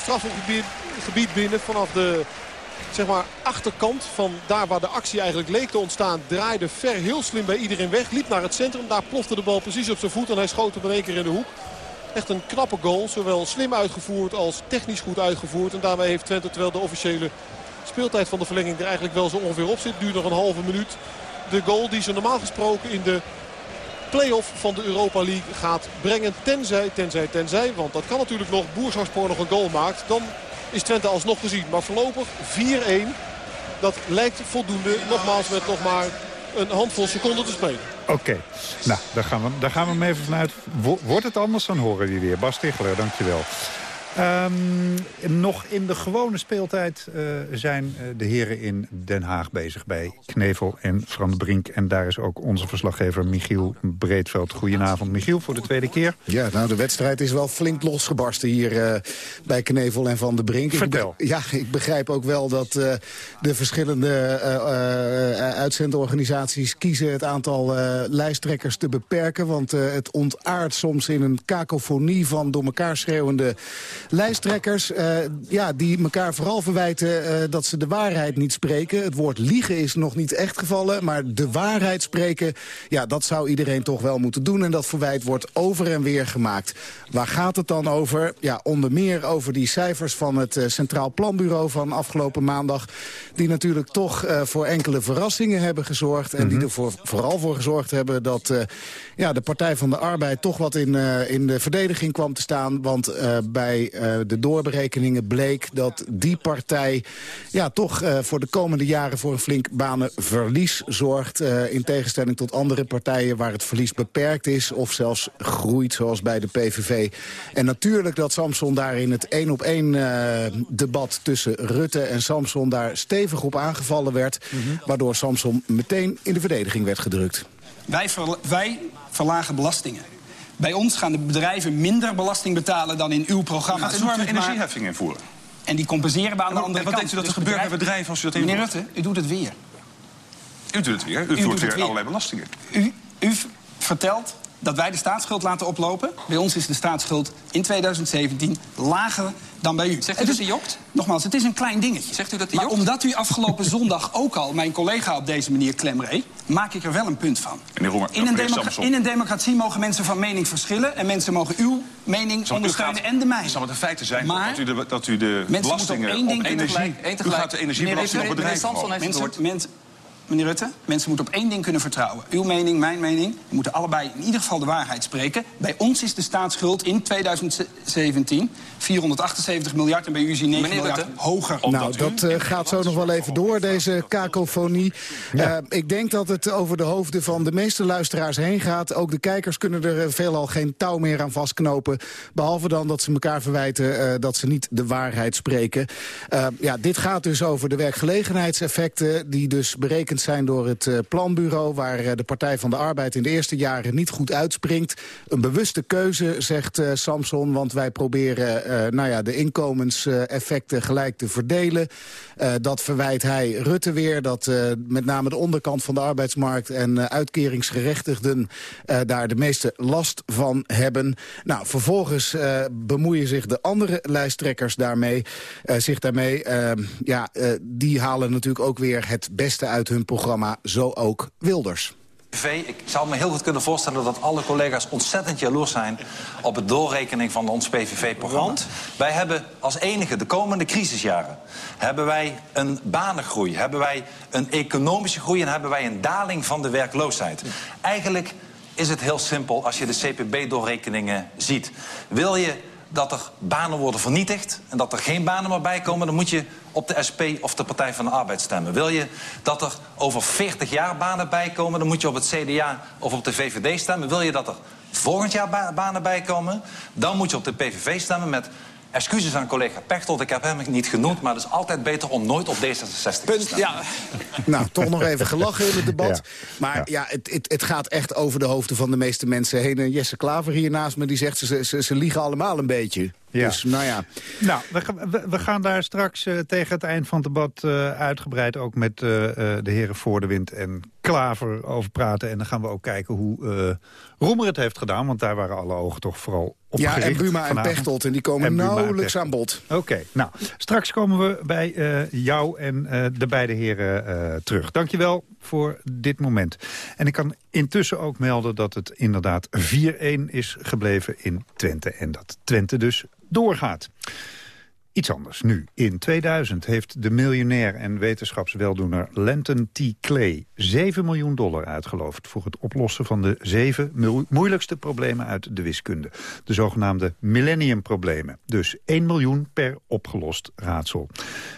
strafgebied binnen. Vanaf de zeg maar, achterkant van daar waar de actie eigenlijk leek te ontstaan... draaide Ver heel slim bij iedereen weg. Liep naar het centrum. Daar plofte de bal precies op zijn voet. En hij schoot hem in keer in de hoek. Echt een knappe goal. Zowel slim uitgevoerd als technisch goed uitgevoerd. En daarmee heeft Twente, terwijl de officiële speeltijd van de verlenging er eigenlijk wel zo ongeveer op zit. Duurt nog een halve minuut. De goal die ze normaal gesproken in de play-off van de Europa League gaat brengen. Tenzij, tenzij, tenzij. Want dat kan natuurlijk nog. Boersharspoor nog een goal maakt. Dan is Twente alsnog gezien. Maar voorlopig 4-1. Dat lijkt voldoende. Nogmaals met nog maar een handvol seconden te spelen. Oké, nou, daar gaan, we, daar gaan we even vanuit. Wordt het anders, dan horen we die weer. Bas Tichler, dankjewel. Um, nog in de gewone speeltijd uh, zijn uh, de heren in Den Haag bezig bij Knevel en Van Brink. En daar is ook onze verslaggever Michiel Breedveld. Goedenavond Michiel, voor de tweede keer. Ja, nou de wedstrijd is wel flink losgebarsten hier uh, bij Knevel en Van de Brink. Vertel. Ik ja, ik begrijp ook wel dat de verschillende uitzendorganisaties kiezen het aantal lijsttrekkers te beperken. Want het ontaart soms in een kakofonie van door elkaar schreeuwende lijsttrekkers uh, ja, die elkaar vooral verwijten uh, dat ze de waarheid niet spreken. Het woord liegen is nog niet echt gevallen, maar de waarheid spreken... ja, dat zou iedereen toch wel moeten doen. En dat verwijt wordt over en weer gemaakt. Waar gaat het dan over? Ja, onder meer over die cijfers van het uh, Centraal Planbureau van afgelopen maandag... die natuurlijk toch voor enkele verrassingen hebben gezorgd... en mm -hmm. die er voor, vooral voor gezorgd hebben dat ja, de Partij van de Arbeid... toch wat in, in de verdediging kwam te staan. Want bij de doorberekeningen bleek dat die partij... ja, toch uh, voor de komende jaren voor een flink banenverlies zorgt. Uh, in tegenstelling tot andere partijen waar het verlies beperkt is... of zelfs groeit, zoals bij de PVV. En natuurlijk dat Samson daar in het één-op-één debat tussen Rutte en Samson... daar stevig op aangevallen werd... Mm -hmm. waardoor Samson meteen in de verdediging werd gedrukt. Wij, ver, wij verlagen belastingen. Bij ons gaan de bedrijven minder belasting betalen dan in uw programma. Gaat enorme energieheffing invoeren. En die compenseren we aan de andere kant. Wat denkt u dat er Dus gebeurt bij bedrijven- als u dat Meneer invoert? Rutte, u doet het weer. U doet het weer. U, doet voert weer allerlei belastingen. U, vertelt dat wij de staatsschuld laten oplopen. Bij ons is de staatsschuld in 2017 lager dan bij u. Zegt u Het dat is- hij jokt? Nogmaals, het is een klein dingetje. Zegt u dat hij maar jokt? omdat u afgelopen *laughs* zondag ook al mijn collega op deze manier klemreed... maak ik er wel een punt van. Meneer Roemer, In een, in een democratie mogen mensen van mening verschillen... en mensen mogen uw mening Zal- ondersteunen gaat- en de mijne. Zal het een feite zijn Maar- dat u de, dat u de moeten belastingen op één ding op energie... gelijk- één U tegelijk. gaat de energiebelasting op Meneer bedrijven Samson verhogen. heeft mensen, mensen, Meneer Rutte, mensen moeten op één ding kunnen vertrouwen. Uw mening, mijn mening. We moeten allebei in ieder geval de waarheid spreken. Bij ons is de staatsschuld in 2017 478 miljard... en bij u is die 9 Meneer miljard Rutte, hoger. Nou, dat eh, gaat zo nog wel even door, deze kakofonie. Eh, ik denk dat het over de hoofden van de meeste luisteraars heen gaat. Ook de kijkers kunnen er eh, veelal geen touw meer aan vastknopen. Behalve dan dat ze elkaar verwijten eh, dat ze niet de waarheid spreken. Eh, ja, dit gaat dus over de werkgelegenheidseffecten... die dus berekend zijn door het eh, planbureau... waar eh, de Partij van de Arbeid in de eerste jaren niet goed uitspringt. Een bewuste keuze, zegt eh, Samson, want wij proberen nou ja, de inkomenseffecten gelijk te verdelen. Dat verwijt hij Rutte weer, dat met name de onderkant van de arbeidsmarkt... en uitkeringsgerechtigden daar de meeste last van hebben. Nou, vervolgens bemoeien zich de andere lijsttrekkers daarmee. zich daarmee eh, ja, die halen natuurlijk ook weer het beste uit hun programma. Zo ook Wilders. PVV, ik zou me heel goed kunnen voorstellen dat alle collega's ontzettend jaloers zijn op het doorrekening van ons PVV-programma. Wij hebben als enige de komende crisisjaren hebben wij een banengroei, hebben wij een economische groei en hebben wij een daling van de werkloosheid. Eigenlijk is het heel simpel als je de CPB-doorrekeningen ziet. Wil je dat er banen worden vernietigd en dat er geen banen meer bij komen... dan moet je op de SP of de Partij van de Arbeid stemmen. Wil je dat er over 40 jaar banen bij komen... dan moet je op het CDA of op de VVD stemmen. Wil je dat er volgend jaar ba- banen bij komen... dan moet je op de PVV stemmen met Excuses aan collega Pechtold, ik heb hem niet genoemd... maar het is altijd beter om nooit op D66 te stemmen. Ja. Nou, toch nog even gelachen in het debat. Maar ja, het, het, het gaat echt over de hoofden van de meeste mensen heen. En Jesse Klaver hier naast me, die zegt ze, ze, ze liegen allemaal een beetje. Ja. Dus nou ja. Nou, we, gaan- we, we gaan daar straks eh, tegen het eind van het debat eh, uitgebreid... ook met eh, eh, de heren Voordewind en Klaver over praten. En dan gaan we ook kijken hoe eh Roemer het heeft gedaan. Want daar waren alle ogen toch vooral Ja, en Buma en. Pechtold, en die komen En nauwelijks aan bod. Oké, nou, straks komen we bij eh, jou en eh, de beide heren eh, terug. Dankjewel voor dit moment. En ik kan intussen ook melden dat het inderdaad 4-1 is gebleven in Twente. En dat Twente dus doorgaat. Iets anders nu. In 2000 heeft de miljonair en wetenschapsweldoener Lenton T. Clay 7 miljoen dollar uitgeloofd voor het oplossen van de zeven mo- moeilijkste problemen uit de wiskunde. De zogenaamde millenniumproblemen. Dus 1 miljoen per opgelost raadsel.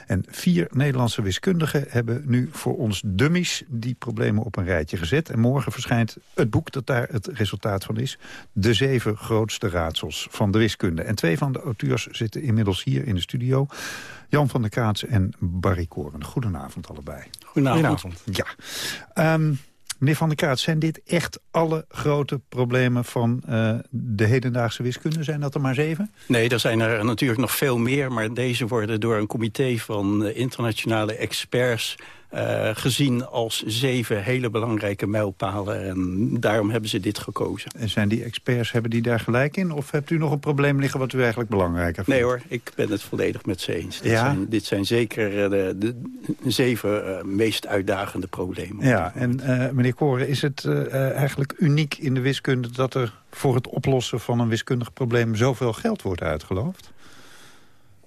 En vier Nederlandse wiskundigen hebben nu voor ons dummies die problemen op een rijtje gezet. En morgen verschijnt het boek dat daar het resultaat van is. De zeven grootste raadsels van de wiskunde. En twee van de auteurs zitten inmiddels hier in de studio. Jan van der Kaats en Barry Koren. Goedenavond allebei. Goedenavond. Ja. Ehm, meneer van der Kaats, zijn dit echt alle grote problemen van eh, de hedendaagse wiskunde? Zijn dat er maar zeven? Nee, er zijn er natuurlijk nog veel meer, maar deze worden door een comité van eh, internationale experts eh, gezien als zeven hele belangrijke mijlpalen. En daarom hebben ze dit gekozen. En zijn die experts, hebben die daar gelijk in? Of hebt u nog een probleem liggen wat u eigenlijk belangrijker vindt? Nee hoor, ik ben het volledig met ze eens. Dit, Ja? zijn, dit zijn zeker eh, de, de zeven eh, meest uitdagende problemen. Ja, en meneer Koren, is het eigenlijk uniek in de wiskunde... dat er voor het oplossen van een wiskundig probleem zoveel geld wordt uitgeloofd?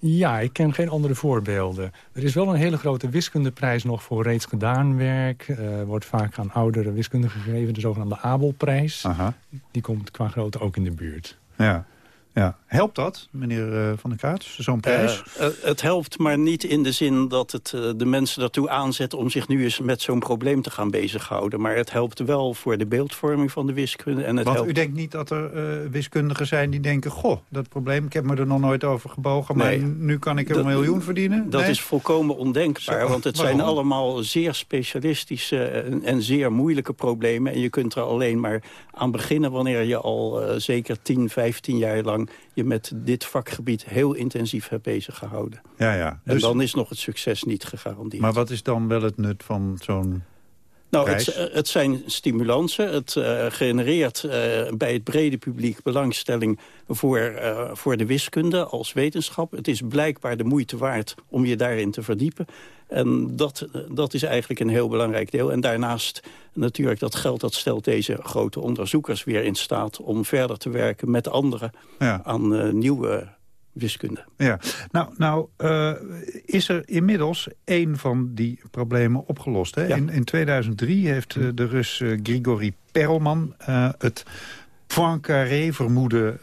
Ja, ik ken geen andere voorbeelden. Er is wel een hele grote wiskundeprijs nog voor reeds gedaan werk. Eh wordt vaak aan oudere wiskundigen gegeven, de zogenaamde Abelprijs. Aha. Die komt qua grootte ook in de buurt. Ja. Ja. Helpt dat, meneer eh, Van der Kaats, zo'n prijs? Eh, eh, het helpt, maar niet in de zin dat het eh, de mensen daartoe aanzet... om zich nu eens met zo'n probleem te gaan bezighouden. Maar het helpt wel voor de beeldvorming van de wiskunde. En het Want helpt... u denkt niet dat er eh, wiskundigen zijn die denken... goh, dat probleem, ik heb me er nog nooit over gebogen... maar Nee. nu kan ik er een miljoen verdienen? Dat Nee? is volkomen ondenkbaar, Zo, want het waarom? zijn allemaal zeer specialistische en, en zeer moeilijke problemen. En je kunt er alleen maar aan beginnen wanneer je al eh, zeker 10, 15 jaar lang je met dit vakgebied heel intensief hebt bezig gehouden. Ja, ja. En Dus- dan is nog het succes niet gegarandeerd. Maar wat is dan wel het nut van zo'n Nou, het, het zijn stimulansen. Het eh, genereert eh, bij het brede publiek belangstelling voor, eh, voor de wiskunde als wetenschap. Het is blijkbaar de moeite waard om je daarin te verdiepen. En dat, dat is eigenlijk een heel belangrijk deel. En daarnaast natuurlijk dat geld dat stelt deze grote onderzoekers weer in staat... om verder te werken met anderen Ja. aan nieuwe wiskunde. Ja, nou, nou eh, is er inmiddels één van die problemen opgelost. Hè? In, in 2003 heeft eh, de Rus eh, Grigori Perelman het Poincaré-vermoeden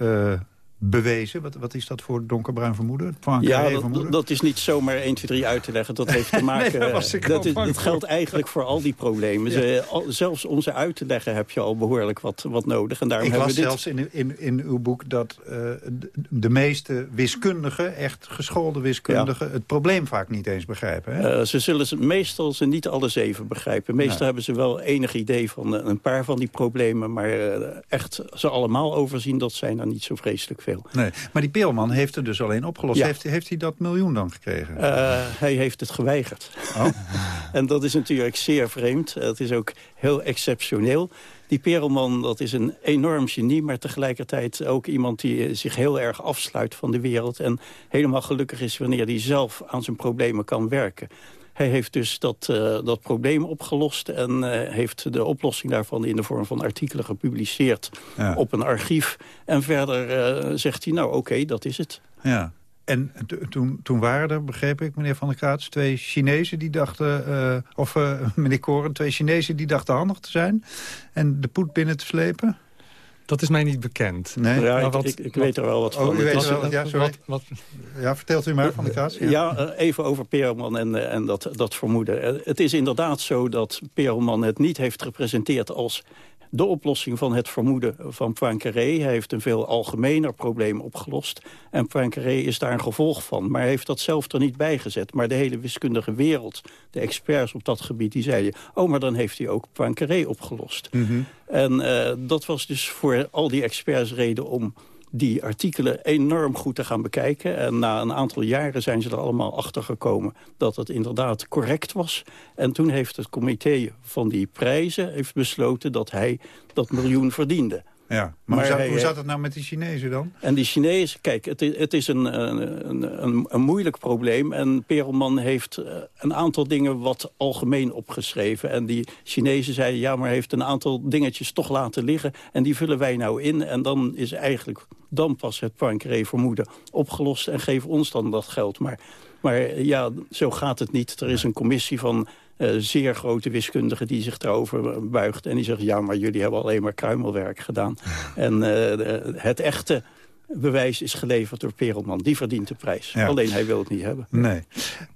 bewezen. Wat, wat is dat voor donkerbruin vermoeden? Het Ja, dat, dat is niet zomaar 1, 2, 3 uit te leggen. Dat heeft te *laughs* maken... was ik dat, is- geldt eigenlijk voor al die problemen. Ze, al- zelfs onze uit te leggen heb je al behoorlijk wat, wat nodig. En daarom Ik hebben we dit... zelfs in, in, in uw boek dat eh, de, de meeste wiskundigen, echt geschoolde wiskundigen... het probleem vaak niet eens begrijpen. Hè? Eh, ze zullen ze, meestal ze niet alle zeven begrijpen. Meestal Nee. hebben ze wel enig idee van eh, een paar van die problemen. Maar eh, echt ze allemaal overzien, dat zijn er niet zo vreselijk veel. Nee, maar die Peelman heeft het dus alleen opgelost. Ja. Heeft, heeft hij dat miljoen dan gekregen? Eh, hij heeft het geweigerd. Oh. *laughs* en dat is natuurlijk zeer vreemd. Het is ook heel exceptioneel. Die Perelman, dat is een enorm genie... maar tegelijkertijd ook iemand die eh, zich heel erg afsluit van de wereld... en helemaal gelukkig is wanneer hij zelf aan zijn problemen kan werken. Hij heeft dus dat, eh, dat probleem opgelost... en eh, heeft de oplossing daarvan in de vorm van artikelen gepubliceerd... Ja. op een archief. En verder eh, zegt hij, nou oké, dat is het. Ja. En to- toen, toen waren er, begreep ik, meneer Van der Kaats... twee Chinezen die dachten, of *laughs* meneer Koren, twee Chinezen die dachten handig te zijn... en de poet binnen te slepen? Dat is mij niet bekend. Nee? Ja, Maar ik, wat- ik, ik weet er wel wat Oh, van. u weet er wel ja, sorry. Wat, wat, Ja, vertelt u maar, Van der Kaats. Ja, eh, even over Perelman en, eh, en dat, dat vermoeden. Eh, Het is inderdaad zo dat Perelman het niet heeft gepresenteerd als de oplossing van het vermoeden van Poincaré. Hij heeft een veel algemener probleem opgelost. En Poincaré is daar een gevolg van. Maar hij heeft dat zelf er niet bij gezet. Maar de hele wiskundige wereld, de experts op dat gebied, die zeiden... oh, maar dan heeft hij ook Poincaré opgelost. En uh, dat was dus voor al die experts reden om die artikelen enorm goed te gaan bekijken. En na een aantal jaren zijn ze er allemaal achter gekomen dat het inderdaad correct was. En toen heeft het comité van die prijzen heeft besloten dat hij dat miljoen verdiende. Ja, maar, hoe, zat, hoe zat het nou met die Chinezen dan? En die Chinezen, kijk, het is, het is een, een, een, een, moeilijk probleem. En Perelman heeft eh, een aantal dingen wat algemeen opgeschreven. En die Chinezen zeiden, ja, maar heeft een aantal dingetjes toch laten liggen. En die vullen wij nou in. En dan is eigenlijk dan pas het Poincaré-vermoeden opgelost. En geef ons dan dat geld. Maar, maar ja, zo gaat het niet. Er is een commissie van uh, zeer grote wiskundige die zich daarover buigt. En die zegt, ja, maar jullie hebben alleen maar kruimelwerk gedaan. *laughs* en uh, het echte bewijs is geleverd door Perelman. Die verdient de prijs. Alleen hij wil het niet hebben. Nee.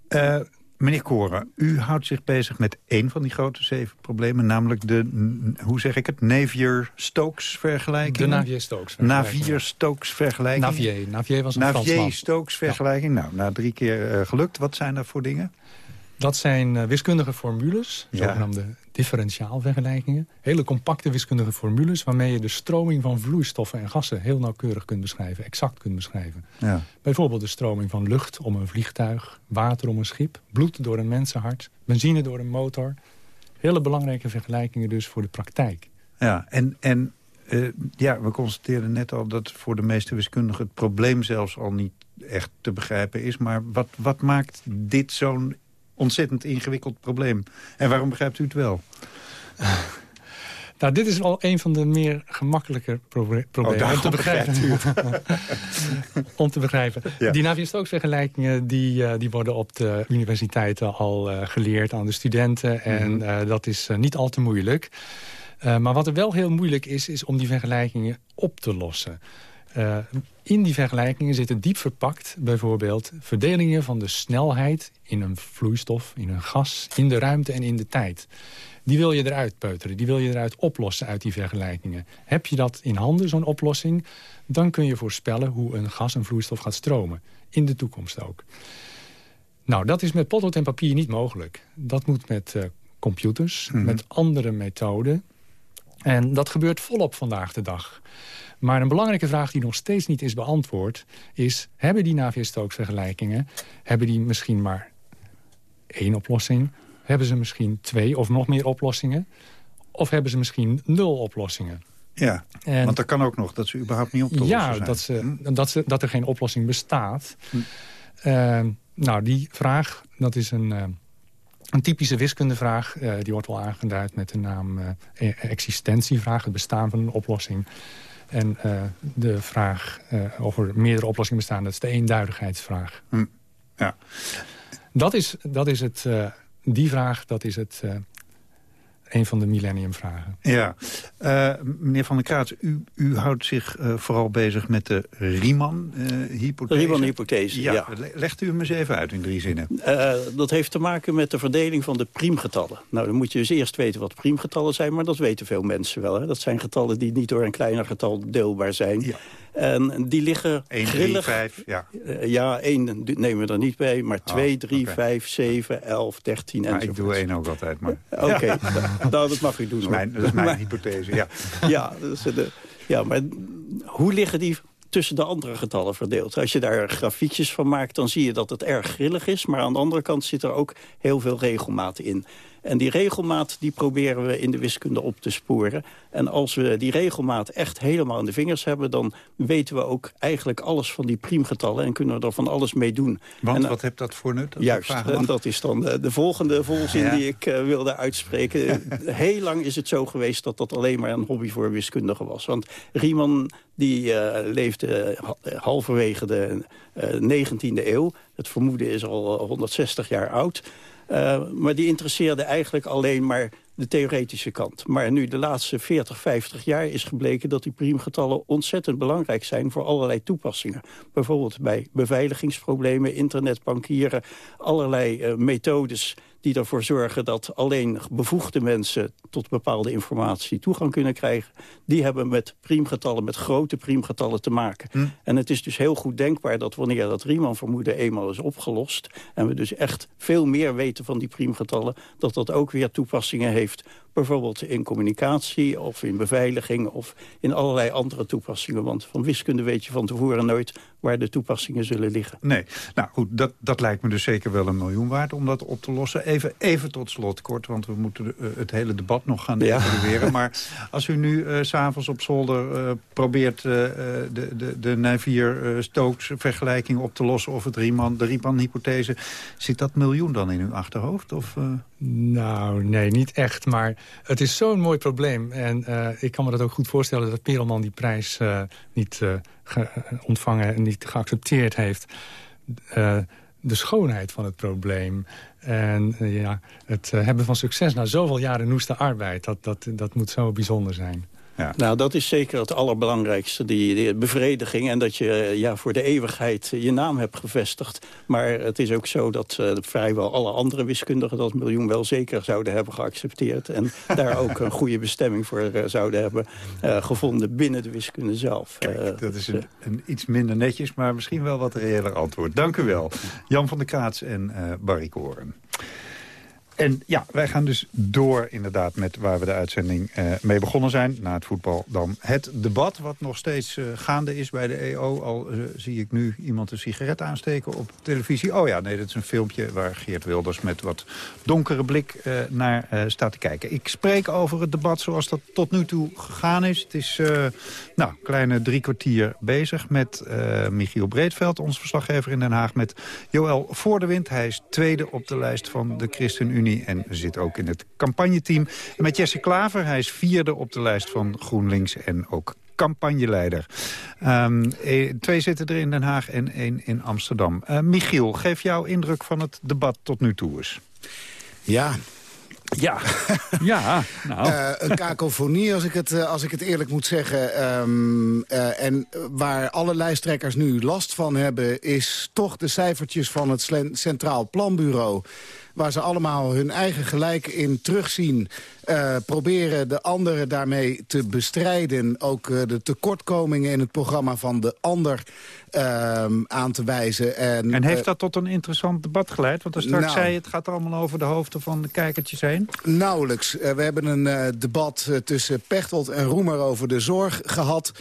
Uh, meneer Koren, u houdt zich bezig met één van die grote zeven problemen. Namelijk de, hoe zeg ik het, Navier-Stokes-vergelijking. De Navier-Stokes. Navier-Stokes-vergelijking. Navier. Navier was een Navier-Stokes-vergelijking. Nou, na drie keer gelukt. Wat zijn dat voor dingen? Dat zijn uh, wiskundige formules, zogenaamde differentiaalvergelijkingen. Hele compacte wiskundige formules waarmee je de stroming van vloeistoffen en gassen heel nauwkeurig kunt beschrijven, exact kunt beschrijven. Ja. Bijvoorbeeld de stroming van lucht om een vliegtuig, water om een schip, bloed door een mensenhart, benzine door een motor. Hele belangrijke vergelijkingen dus voor de praktijk. Ja, en, en uh, ja, we constateerden net al dat voor de meeste wiskundigen het probleem zelfs al niet echt te begrijpen is. Maar wat, wat maakt dit zo'n ontzettend ingewikkeld probleem. En waarom begrijpt u het wel? Nou, dit is al een van de meer gemakkelijke problemen oh, *laughs* om te begrijpen. om te begrijpen. Die Navier-Stokes-vergelijkingen die, uh, die worden op de universiteiten al uh, geleerd aan de studenten. En uh, dat is niet al te moeilijk. maar wat er wel heel moeilijk is, is om die vergelijkingen op te lossen. Uh, in die vergelijkingen zitten diep verpakt bijvoorbeeld verdelingen van de snelheid in een vloeistof, in een gas, in de ruimte en in de tijd. Die wil je eruit peuteren, die wil je eruit oplossen uit die vergelijkingen. Heb je dat in handen, zo'n oplossing, dan kun je voorspellen hoe een gas en vloeistof gaat stromen. In de toekomst ook. Nou, dat is met potlood en papier niet mogelijk. Dat moet met uh, computers, mm -hmm. met andere methoden. En dat gebeurt volop vandaag de dag. Maar een belangrijke vraag die nog steeds niet is beantwoord... is, hebben die Navier-Stokes-vergelijkingen... hebben die misschien maar één oplossing? Hebben ze misschien twee of nog meer oplossingen? Of hebben ze misschien nul oplossingen? Ja, en, want er kan ook nog dat ze überhaupt niet op te ja, Dat, ze, dat, ze, dat er geen oplossing bestaat. Hm. Uh, nou, die vraag, dat is een... Uh, een typische wiskundevraag, uh, die wordt wel aangeduid met de naam uh, existentievraag, het bestaan van een oplossing. En uh, de vraag uh, of er meerdere oplossingen bestaan, dat is de eenduidigheidsvraag. Hm. Ja. Dat is, dat is het, uh, die vraag, dat is het een van de millenniumvragen. Ja. Uh, meneer Van der Kraats, u, u houdt zich uh, vooral bezig met de Riemann-hypothese. Uh, Riemann-hypothese, ja. ja. Legt u hem eens even uit in drie zinnen. dat heeft te maken met de verdeling van de priemgetallen. Nou, dan moet je dus eerst weten wat priemgetallen zijn... maar dat weten veel mensen wel. Hè? Dat zijn getallen die niet door een kleiner getal deelbaar zijn. Ja. En die liggen 1, grillig. 3, 5, ja. Uh, ja, 1 nemen we er niet bij, maar 2, 3, okay. 5, 7, 11, 13 ja, enzovoort. Ik doe 1 ook altijd, maar... *laughs* Oké, okay, ja. *laughs* nou, dat mag u doen. Dat is mijn, dat is mijn maar, hypothese, ja. *laughs* ja, de, ja, maar hoe liggen die tussen de andere getallen verdeeld. Als je daar grafiekjes van maakt, dan zie je dat het erg grillig is. Maar aan de andere kant zit er ook heel veel regelmaat in. En die regelmaat die proberen we in de wiskunde op te sporen. En als we die regelmaat echt helemaal in de vingers hebben... dan weten we ook eigenlijk alles van die priemgetallen... en kunnen we er van alles mee doen. Want en, wat heeft dat voor nut? Juist, en dat is dan de, de volgende volzin ja. die ik uh, wilde uitspreken. *laughs* Heel lang is het zo geweest dat dat alleen maar een hobby voor wiskundigen was. Want Riemann die uh, leefde halverwege de uh, 19e eeuw. Het vermoeden is al 160 jaar oud... Uh, maar die interesseerde eigenlijk alleen maar de theoretische kant. Maar nu de laatste 40, 50 jaar is gebleken dat die priemgetallen ontzettend belangrijk zijn voor allerlei toepassingen. Bijvoorbeeld bij beveiligingsproblemen, internetbankieren, allerlei uh, methodes die ervoor zorgen dat alleen bevoegde mensen tot bepaalde informatie toegang kunnen krijgen, die hebben met priemgetallen, met grote priemgetallen te maken. Hm. En het is dus heel goed denkbaar dat wanneer dat Riemann-vermoeden eenmaal is opgelost, en we dus echt veel meer weten van die priemgetallen, dat dat ook weer toepassingen heeft bijvoorbeeld in communicatie of in beveiliging of in allerlei andere toepassingen. Want van wiskunde weet je van tevoren nooit waar de toepassingen zullen liggen. Nee, nou goed, dat, dat lijkt me dus zeker wel een miljoen waard om dat op te lossen. Even, even tot slot kort, want we moeten eh, het hele debat nog gaan Ja. evalueren. *laughs* Maar als u nu eh, s s'avonds op zolder eh, probeert eh, de, de, de Navier-Stokes vergelijking op te lossen... of het Riemann, de Riemann-hypothese, zit dat miljoen dan in uw achterhoofd? Of, eh? Nou, nee, niet echt. Maar het is zo'n mooi probleem. En eh, ik kan me dat ook goed voorstellen dat Perelman die prijs eh, niet eh, ge- ontvangen en niet geaccepteerd heeft. De schoonheid van het probleem. En ja, het hebben van succes na zoveel jaren noeste arbeid. Dat, dat, dat moet zo bijzonder zijn. Nou, dat is zeker het allerbelangrijkste, die, die bevrediging. En dat je eh, ja, voor de eeuwigheid je naam hebt gevestigd. Maar het is ook zo dat eh, vrijwel alle andere wiskundigen... dat miljoen wel zeker zouden hebben geaccepteerd. En *laughs* daar ook een goede bestemming voor eh, zouden hebben eh, gevonden binnen de wiskunde zelf. Eh, Dat is een, een iets minder netjes, maar misschien wel wat reëler antwoord. Dank u wel. Jan van der Kaats en eh Barry Koren. En ja, wij gaan dus door inderdaad met waar we de uitzending eh, mee begonnen zijn. Na het voetbal dan het debat wat nog steeds eh, gaande is bij de EO. Al eh, zie ik nu iemand een sigaret aansteken op televisie. Oh ja, nee, dat is een filmpje waar Geert Wilders met wat donkere blik naar staat te kijken. Ik spreek over het debat zoals dat tot nu toe gegaan is. Het is nou, kleine drie kwartier bezig met Michiel Breedveld, ons verslaggever in Den Haag. Met Joël Voordewind. Hij is tweede op de lijst van de ChristenUnie en zit ook in het campagneteam. Met Jesse Klaver, hij is vierde op de lijst van GroenLinks en ook campagneleider. Ehm, eh, twee zitten er in Den Haag en één in Amsterdam. Eh, Michiel, geef jouw indruk van het debat tot nu toe eens. Ja. Ja, *laughs* ja, nou. Eh, een kakofonie, als ik het, als ik het eerlijk moet zeggen. Ehm, eh, en waar alle lijsttrekkers nu last van hebben... is toch de cijfertjes van het Centraal Planbureau... waar ze allemaal hun eigen gelijk in terugzien... eh, proberen de anderen daarmee te bestrijden. Ook eh, de tekortkomingen in het programma van de ander ehm, aan te wijzen. En, En heeft eh, dat tot een interessant debat geleid? Want er straks Nou. zei het gaat allemaal over de hoofden van de kijkertjes heen. Nauwelijks. We hebben een debat tussen Pechtold en Roemer over de zorg gehad.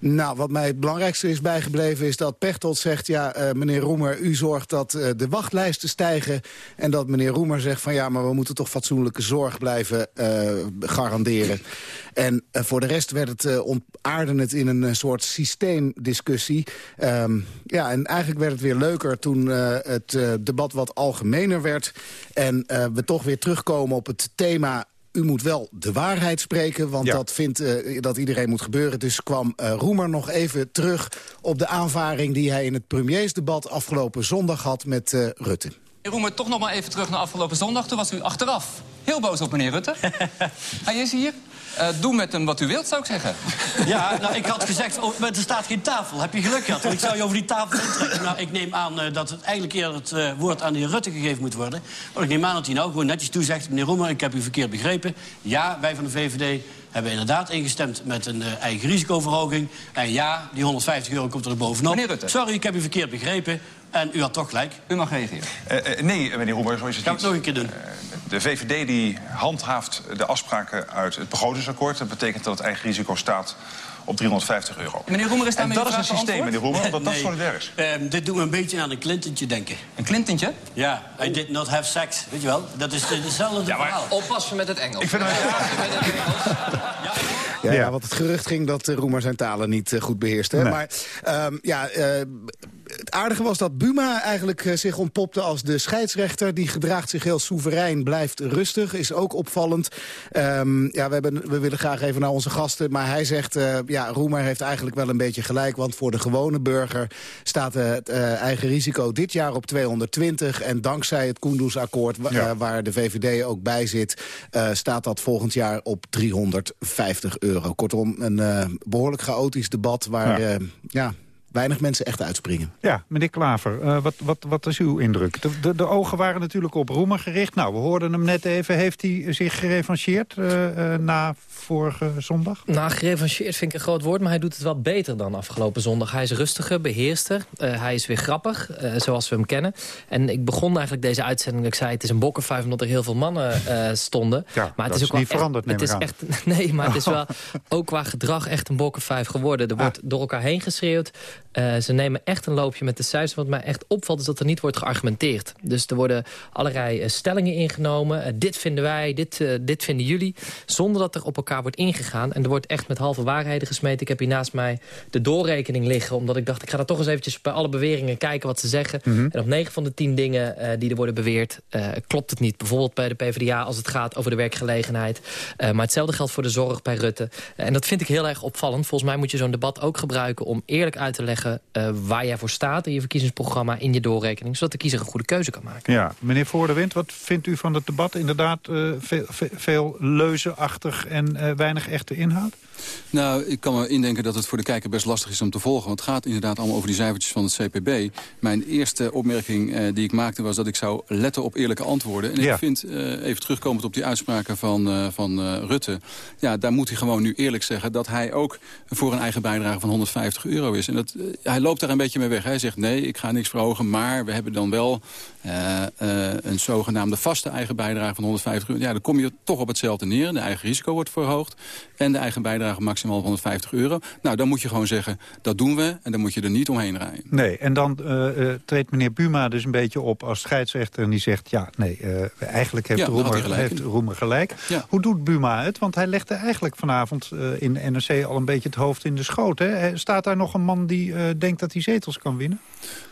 Nou, wat mij het belangrijkste is bijgebleven is dat Pechtold zegt... ja, eh, meneer Roemer, u zorgt dat eh, de wachtlijsten stijgen... en dat meneer Roemer zegt van ja, maar we moeten toch fatsoenlijke zorg blijven eh, garanderen. En voor de rest werd het, ontaarde het in een soort systeemdiscussie. Ehm, ja, en eigenlijk werd het weer leuker toen het debat wat algemener werd... en we toch weer terugkomen op het thema u moet wel de waarheid spreken, want Ja. dat vindt eh, dat iedereen moet gebeuren. Dus kwam eh, Roemer nog even terug op de aanvaring... die hij in het premiersdebat afgelopen zondag had met eh, Rutte. Meneer Roemer, toch nog maar even terug naar afgelopen zondag. Toen was u achteraf heel boos op meneer Rutte. *laughs* Hij is hier. Eh, doe met hem wat u wilt, zou ik zeggen. Ja, nou, ik had gezegd, oh, maar er staat geen tafel. Heb je geluk gehad? Want ik zou je over die tafel intrekken. Nou, ik neem aan eh, dat het eigenlijk eerder het eh, woord aan de heer Rutte gegeven moet worden. Maar ik neem aan dat hij nou gewoon netjes toezegt... meneer Roemer, ik heb u verkeerd begrepen. Ja, wij van de VVD hebben inderdaad ingestemd met een eh, eigen risicoverhoging. En ja, die 150 euro komt er bovenop. Meneer Rutte. Sorry, ik heb u verkeerd begrepen. En u had toch gelijk. U mag reageren. Nee, meneer Roemer, zo is het niet. we het nog een keer doen? De VVD die handhaaft de afspraken uit het begrotingsakkoord. Dat betekent dat het eigen risico staat op 350 euro. Meneer Roemer, is en daarmee dat is een systeem, meneer? Roemer, omdat dat solidair is. Ehm, dit doet me een beetje aan een Clintentje denken. Een Clintentje? Ja, I did not have sex. Weet je wel? Dat is de- dezelfde verhaal. Oppassen met het Engels. Ik vind het Ja, ja. want het gerucht ging dat eh, Roemer zijn talen niet eh, goed beheerste. hè. Nee. Maar ehm, ja, eh, het aardige was dat Buma eigenlijk eh, zich ontpopte als de scheidsrechter. Die gedraagt zich heel soeverein, blijft rustig, is ook opvallend. Ehm, ja, we, hebben, we willen graag even naar onze gasten. Maar hij zegt, eh, ja, Roemer heeft eigenlijk wel een beetje gelijk. Want voor de gewone burger staat het eh, eigen risico dit jaar op 220. En dankzij het Kunduz-akkoord, wa- Ja. waar de VVD ook bij zit... staat dat volgend jaar op 350 euro. Kortom, een eh, behoorlijk chaotisch debat waar... Ja. ja. Weinig mensen echt uitspringen. Ja, meneer Klaver, uh, wat, wat, wat is uw indruk? De, de, de, ogen waren natuurlijk op Roemer gericht. Nou, we hoorden hem net even. Heeft hij zich gerevancheerd uh, uh, na vorige zondag? Nou, gerevancheerd vind ik een groot woord, maar hij doet het wel beter dan afgelopen zondag. Hij is rustiger, beheerster. hij is weer grappig, zoals we hem kennen. En ik begon eigenlijk deze uitzending, ik zei... het is een bokkenvijf omdat er heel veel mannen stonden. Ja, maar het is ook niet wel veranderd, echt, het is aan. echt, *laughs* Nee, maar het is *laughs* wel ook qua gedrag echt een bokkenvijf geworden. Er wordt door elkaar heen geschreeuwd. Uh, ze nemen echt een loopje met de cijfers. Wat mij echt opvalt is dat er niet wordt geargumenteerd. Dus er worden allerlei uh, stellingen ingenomen. Uh, dit vinden wij, dit, dit vinden jullie. Zonder dat er op elkaar wordt ingegaan. En er wordt echt met halve waarheden gesmeten. Ik heb hier naast mij de doorrekening liggen. Omdat ik dacht, ik ga er toch eens eventjes bij alle beweringen kijken wat ze zeggen. Mm -hmm. En op 9 van de 10 dingen die er worden beweerd, klopt het niet. Bijvoorbeeld bij de PvdA als het gaat over de werkgelegenheid. maar hetzelfde geldt voor de zorg bij Rutte. en dat vind ik heel erg opvallend. Volgens mij moet je zo'n debat ook gebruiken om eerlijk uit te leggen uh, waar jij voor staat in je verkiezingsprogramma, in je doorrekening, zodat de kiezer een goede keuze kan maken. Ja, meneer Voor de Wind, wat vindt u van het debat? Inderdaad uh, veel, veel leuzenachtig en uh, weinig echte inhoud? Nou, ik kan me indenken dat het voor de kijker best lastig is om te volgen. Want het gaat inderdaad allemaal over die cijfertjes van het CPB. Mijn eerste opmerking uh, die ik maakte was dat ik zou letten op eerlijke antwoorden. En ja. ik vind, uh, even terugkomend op die uitspraken van, uh, van Rutte... ja, daar moet hij gewoon nu eerlijk zeggen dat hij ook voor een eigen bijdrage van 150 euro is. En dat, hij loopt daar een beetje mee weg. Hij zegt nee, ik ga niks verhogen, maar we hebben dan wel een zogenaamde vaste eigen bijdrage van 150 euro. Ja, dan kom je toch op hetzelfde neer. De eigen risico wordt verhoogd en de eigen bijdrage maximaal 150 euro. Nou, dan moet je gewoon zeggen, dat doen we en dan moet je er niet omheen rijden. Nee, en dan uh, uh, treedt meneer Buma dus een beetje op als scheidsrechter en die zegt, ja, nee, eigenlijk heeft, ja, Roemer, gelijk. heeft Roemer gelijk. Ja. Hoe doet Buma het? Want hij legde eigenlijk vanavond in de NRC al een beetje het hoofd in de schoot. Hè? Staat daar nog een man die denkt dat hij zetels kan winnen?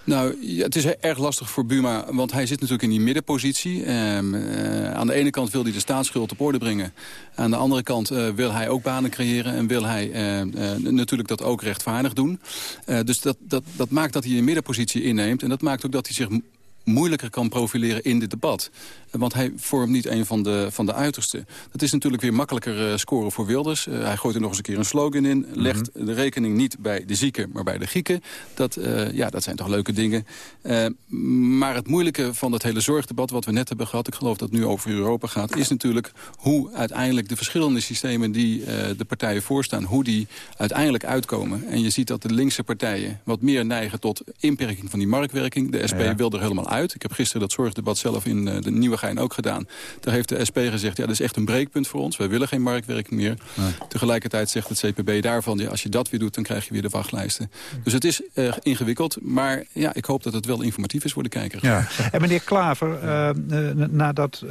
Nou, het is erg lastig voor Buma, want hij zit natuurlijk in die middenpositie. Um, uh, aan de ene kant wil hij de staatsschuld op orde brengen. Aan de andere kant uh, wil hij ook banen creëren en wil hij uh, natuurlijk dat ook rechtvaardig doen. dus dat, dat, dat maakt dat hij een middenpositie inneemt en dat maakt ook dat hij zich moeilijker kan profileren in dit debat. Want hij vormt niet een van de, van de uiterste. Dat is natuurlijk weer makkelijker uh, scoren voor Wilders. Uh, hij gooit er nog eens een keer een slogan in. -hmm. Legt de rekening niet bij de zieken, maar bij de Grieken. Dat, uh, ja, dat zijn toch leuke dingen. maar het moeilijke van dat hele zorgdebat wat we net hebben gehad... ik geloof dat het nu over Europa gaat... is natuurlijk hoe uiteindelijk de verschillende systemen die de partijen voorstaan... hoe die uiteindelijk uitkomen. En je ziet dat de linkse partijen wat meer neigen tot inperking van die marktwerking. De SP ja. wil er helemaal uit. Ik heb gisteren dat zorgdebat zelf in de Nieuwe Ook gedaan. Daar heeft de SP gezegd, ja, dat is echt een breekpunt voor ons. Wij willen geen marktwerking meer. Nee. Tegelijkertijd zegt het CPB daarvan, ja, als je dat weer doet, dan krijg je weer de wachtlijsten. Dus het is uh, ingewikkeld, maar ja, ik hoop dat het wel informatief is voor de kijker. Ja. En meneer Klaver, uh, uh, nadat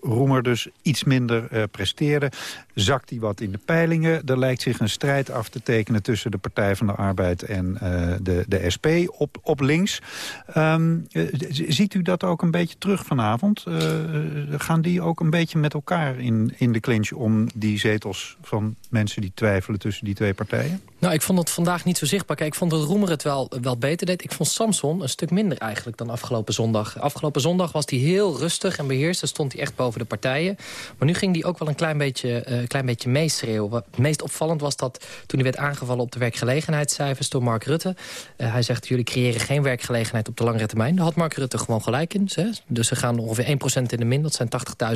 Roemer dus iets minder presteerde, zakt hij wat in de peilingen. Er lijkt zich een strijd af te tekenen tussen de Partij van de Arbeid en de, de SP op, op links. Um, ziet u dat ook een beetje terug vanavond? Uh, gaan die ook een beetje met elkaar in, in de clinch... om die zetels van mensen die twijfelen tussen die twee partijen? Nou, ik vond het vandaag niet zo zichtbaar. Kijk, ik vond dat Roemer het wel, wel beter deed. Ik vond Samson een stuk minder eigenlijk dan afgelopen zondag. Afgelopen zondag was hij heel rustig en beheerst. Dan stond hij echt boven de partijen. Maar nu ging hij ook wel een klein beetje, uh, klein beetje meeschreeuwen. Wat het meest opvallend was dat toen hij werd aangevallen... op de werkgelegenheidscijfers door Mark Rutte. Uh, hij zegt, jullie creëren geen werkgelegenheid op de langere termijn. Daar had Mark Rutte gewoon gelijk in. Hè? Dus ze gaan ongeveer 1% in de min. Dat zijn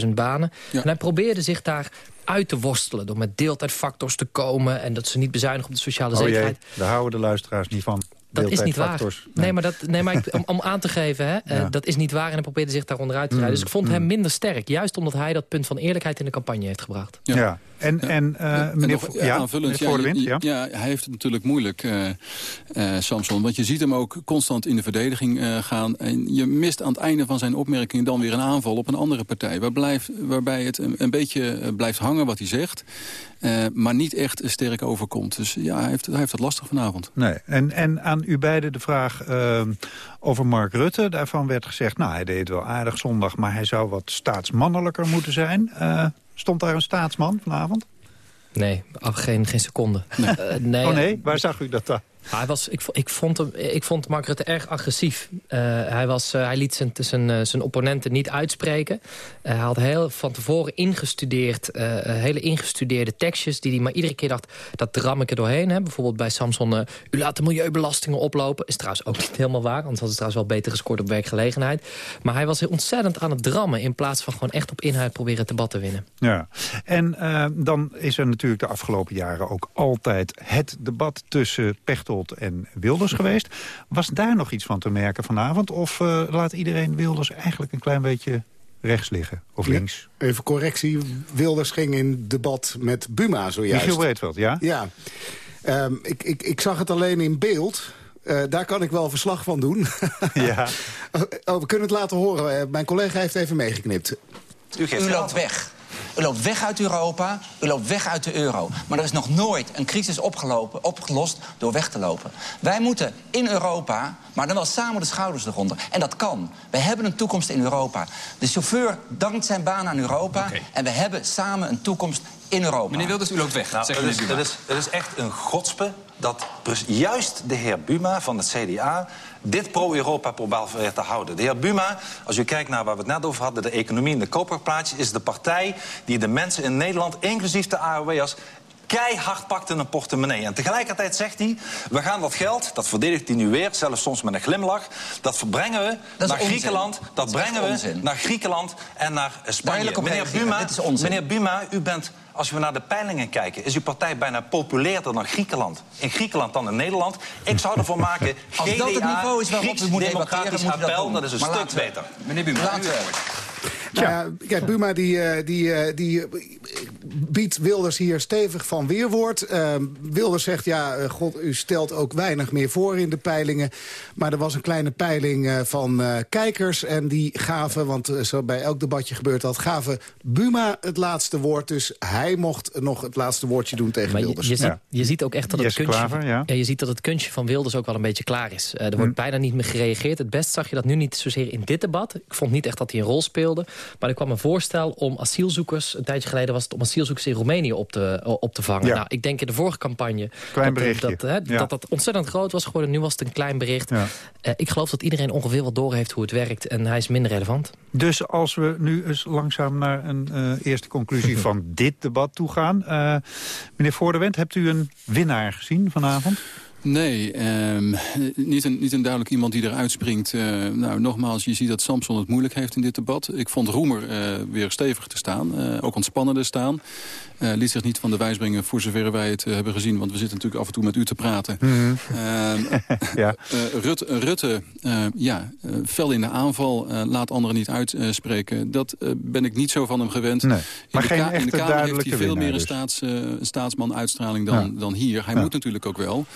80.000 banen. Ja. En hij probeerde zich daar uit te worstelen... door met deeltijdfactors te komen... en dat ze niet bezuinigen op de sociale oh zekerheid. Jee, daar houden de luisteraars niet van. Dat is niet waar. Nee, nee maar, dat, nee, maar ik, om, om, aan te geven, hè, ja. uh, dat is niet waar. En hij probeerde zich daar onderuit te rijden. Mm, dus ik vond mm. hem minder sterk. Juist omdat hij dat punt van eerlijkheid in de campagne heeft gebracht. Ja. ja. En, ja. en uh, meneer, nog, ja, aanvullend, ja, ja, ja, hij heeft het natuurlijk moeilijk, uh, uh, Samson. Want je ziet hem ook constant in de verdediging gaan. En je mist aan het einde van zijn opmerking dan weer een aanval op een andere partij. Waar blijft, waarbij het een, een beetje blijft hangen wat hij zegt. Maar niet echt sterk overkomt. Dus ja, hij heeft, hij heeft het lastig vanavond. Nee. En, en aan u beiden de vraag over Mark Rutte. Daarvan werd gezegd, nou, hij deed het wel aardig zondag... maar hij zou wat staatsmannelijker moeten zijn. Stond daar een staatsman vanavond? Nee, geen, geen seconde. Nee. nee. Oh nee? Waar zag u dat dan? Hij was, ik, ik, vond hem, ik vond Rutte erg agressief. Uh, hij, was, uh, hij liet zijn, zijn, uh, zijn opponenten niet uitspreken. hij had heel van tevoren ingestudeerd, hele ingestudeerde tekstjes... die hij maar iedere keer dacht, dat dram ik er doorheen. Hè. Bijvoorbeeld bij Samson, u laat de milieubelastingen oplopen. Is trouwens ook niet helemaal waar, anders had het trouwens wel beter gescoord op werkgelegenheid. Maar hij was ontzettend aan het drammen... in plaats van gewoon echt op inhoud proberen het debat te winnen. Ja, en dan is er natuurlijk de afgelopen jaren ook altijd het debat tussen Pechtel en Wilders geweest. Was daar nog iets van te merken vanavond? Of uh, laat iedereen Wilders eigenlijk een klein beetje rechts liggen? Of links? even correctie. Wilders ging in debat met Buma zojuist. Michiel Breedveld, ja? Ja. Um, ik, ik, ik zag het alleen in beeld... Uh, daar kan ik wel verslag van doen. *laughs* ja. oh, we kunnen het laten horen. Uh, mijn collega heeft even meegeknipt. U, U loopt weg. U loopt weg uit Europa, u loopt weg uit de euro. Maar er is nog nooit een crisis opgelopen, opgelost door weg te lopen. Wij moeten in Europa, maar dan wel samen de schouders eronder. En dat kan. We hebben een toekomst in Europa. De chauffeur dankt zijn baan aan Europa. Okay. En we hebben samen een toekomst in Europa. Meneer Wilders, u loopt weg. Nou, het, is, het, is, het is echt een godspe dat juist de heer Buma van het CDA dit pro-Europa probeert te houden. De heer Buma, als u kijkt naar waar we het net over hadden... de economie en de koopkrachtplaatjes... is de partij die de mensen in Nederland, inclusief de AOW'ers keihard pakt in een portemonnee. En tegelijkertijd zegt hij, we gaan dat geld, dat verdedigt hij nu weer... zelfs soms met een glimlach, dat verbrengen we dat naar Griekenland... dat, dat brengen we onzin. naar Griekenland en naar Spanje. Meneer Buma, meneer Buma, u bent als we naar de peilingen kijken, is uw partij bijna populairder dan Griekenland. In Griekenland dan in Nederland. Ik zou ervoor maken, Als dat het niveau is waarop we moeten democratisch appel, dat is een stuk beter. Meneer laten nou ja, kijk, Buma die, eh, die, eh, die biedt Wilders hier stevig van weerwoord. Uh, Wilders zegt, ja, eh, god, u stelt ook weinig meer voor in de peilingen. Maar er was een kleine peiling van kijkers. En die gaven, want zo bij elk debatje gebeurt dat... gaven Buma het laatste woord. Dus hij mocht nog het laatste woordje doen tegen maar Wilders. Je, je, ziet, je ziet ook echt dat het, kunstje, Klaver, ja. je ziet dat het kunstje van Wilders ook wel een beetje klaar is. er wordt hm. bijna niet meer gereageerd. Het best zag je dat nu niet zozeer in dit debat. Ik vond niet echt dat hij een rol speelde. Maar er kwam een voorstel om asielzoekers... een tijdje geleden was het om asielzoekers in Roemenië op te, op te vangen. Nou, ik denk in de vorige campagne... Klein dat, berichtje. Dat, hè, dat dat ontzettend groot was geworden. Nu was het een klein bericht. Uh, ik geloof dat iedereen ongeveer wat door heeft hoe het werkt. En hij is minder relevant. Dus als we nu eens langzaam naar een uh, eerste conclusie *laughs* van dit debat toe gaan. Uh, meneer Voorderwend, hebt u een winnaar gezien vanavond? Nee, um, niet, een, niet een duidelijk iemand die eruit springt. Uh, nou, nogmaals, je ziet dat Samson het moeilijk heeft in dit debat. Ik vond Roemer uh, weer stevig te staan, uh, ook ontspannender staan. Uh, liet zich niet van de wijs brengen voor zover wij het hebben gezien. Want we zitten natuurlijk af en toe met u te praten. Mm -hmm. uh, *laughs* ja. Rut, Rutte, ja, fel in de aanval, laat anderen niet uitspreken. dat ben ik niet zo van hem gewend. Nee. Maar in, de geen in de Kamer heeft hij veel meer een dus. staats, staatsman uitstraling dan, ja. dan hier. Hij ja. moet natuurlijk ook wel.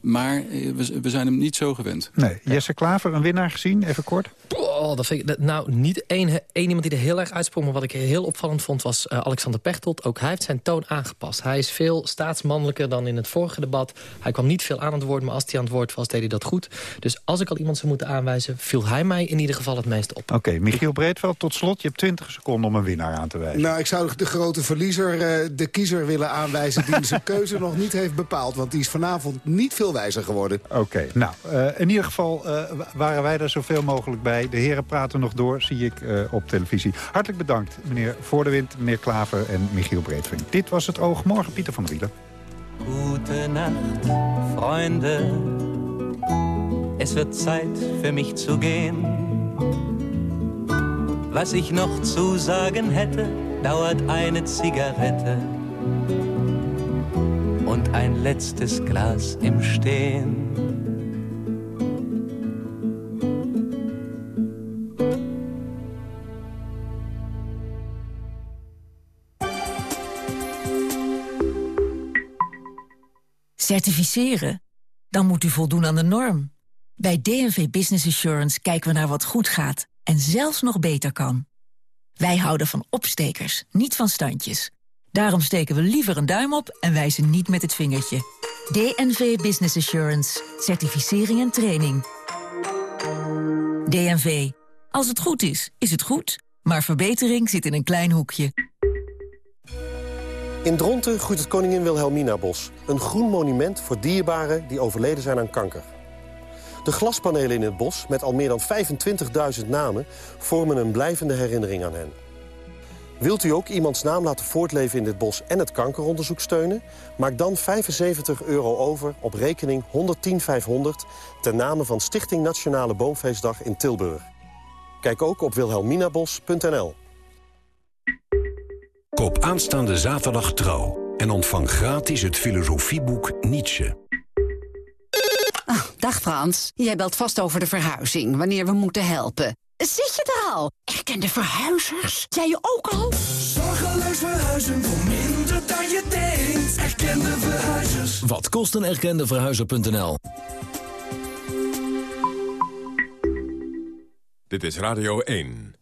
Maar we, we, zijn hem niet zo gewend. Nee. Jesse Klaver, een winnaar gezien, even kort? Oh, dat vind ik, dat, nou, niet één, één iemand die er heel erg uitsprong. Maar wat ik heel opvallend vond was Alexander Pechtold. Ook hij heeft zijn toon aangepast. Hij is veel staatsmannelijker dan in het vorige debat. Hij kwam niet veel aan het woord, maar als hij aan het woord was, deed hij dat goed. Dus als ik al iemand zou moeten aanwijzen, viel hij mij in ieder geval het meest op. Oké, okay, Michiel Breedveld, tot slot. Je hebt 20 seconden om een winnaar aan te wijzen. Nou, ik zou de grote verliezer, uh, de kiezer willen aanwijzen... die *laughs* zijn keuze nog niet heeft bepaald. Want die is vanavond niet veel wijzer geworden. Oké, okay, nou, uh, in ieder geval uh, waren wij er zoveel mogelijk bij. De heren praten nog door, zie ik op televisie. Hartelijk bedankt, meneer Voordewind, meneer Klaver en Michiel Breedveld. Dit was het oog. Morgen Pieter van der Wielen. Gute Nacht, Freunde. Es wird Zeit für mich zu gehen. Was ich noch zu sagen hätte, dauert eine Zigarette ein letztes Glas im Stehen. Certificeren? Dan moet u voldoen aan de norm. Bij DNV Business Assurance kijken we naar wat goed gaat en zelfs nog beter kan. Wij houden van opstekers, niet van standjes. Daarom steken we liever een duim op en wijzen niet met het vingertje. DNV Business Assurance. Certificering en training. DNV. Als het goed is, is het goed. Maar verbetering zit in een klein hoekje. In Dronten groeit het Koningin Wilhelmina Bos. Een groen monument voor dierbaren die overleden zijn aan kanker. De glaspanelen in het bos, met al meer dan 25.000 namen... vormen een blijvende herinnering aan hen. Wilt u ook iemands naam laten voortleven in dit bos en het kankeronderzoek steunen? Maak dan 75 euro over op rekening 110500... ten name van Stichting Nationale Boomfeestdag in Tilburg. Kijk ook op wilhelminabos.nl. Koop aanstaande zaterdag trouw en ontvang gratis het filosofieboek Nietzsche. Ah, dag Frans, jij belt vast over de verhuizing, wanneer we moeten helpen. Zit je er al? Erkende verhuizers? Jij je ook al? Zorgeloos verhuizen voor minder dan je denkt. Erkende verhuizers. Wat kost een erkende verhuizer.nl? Dit is Radio 1.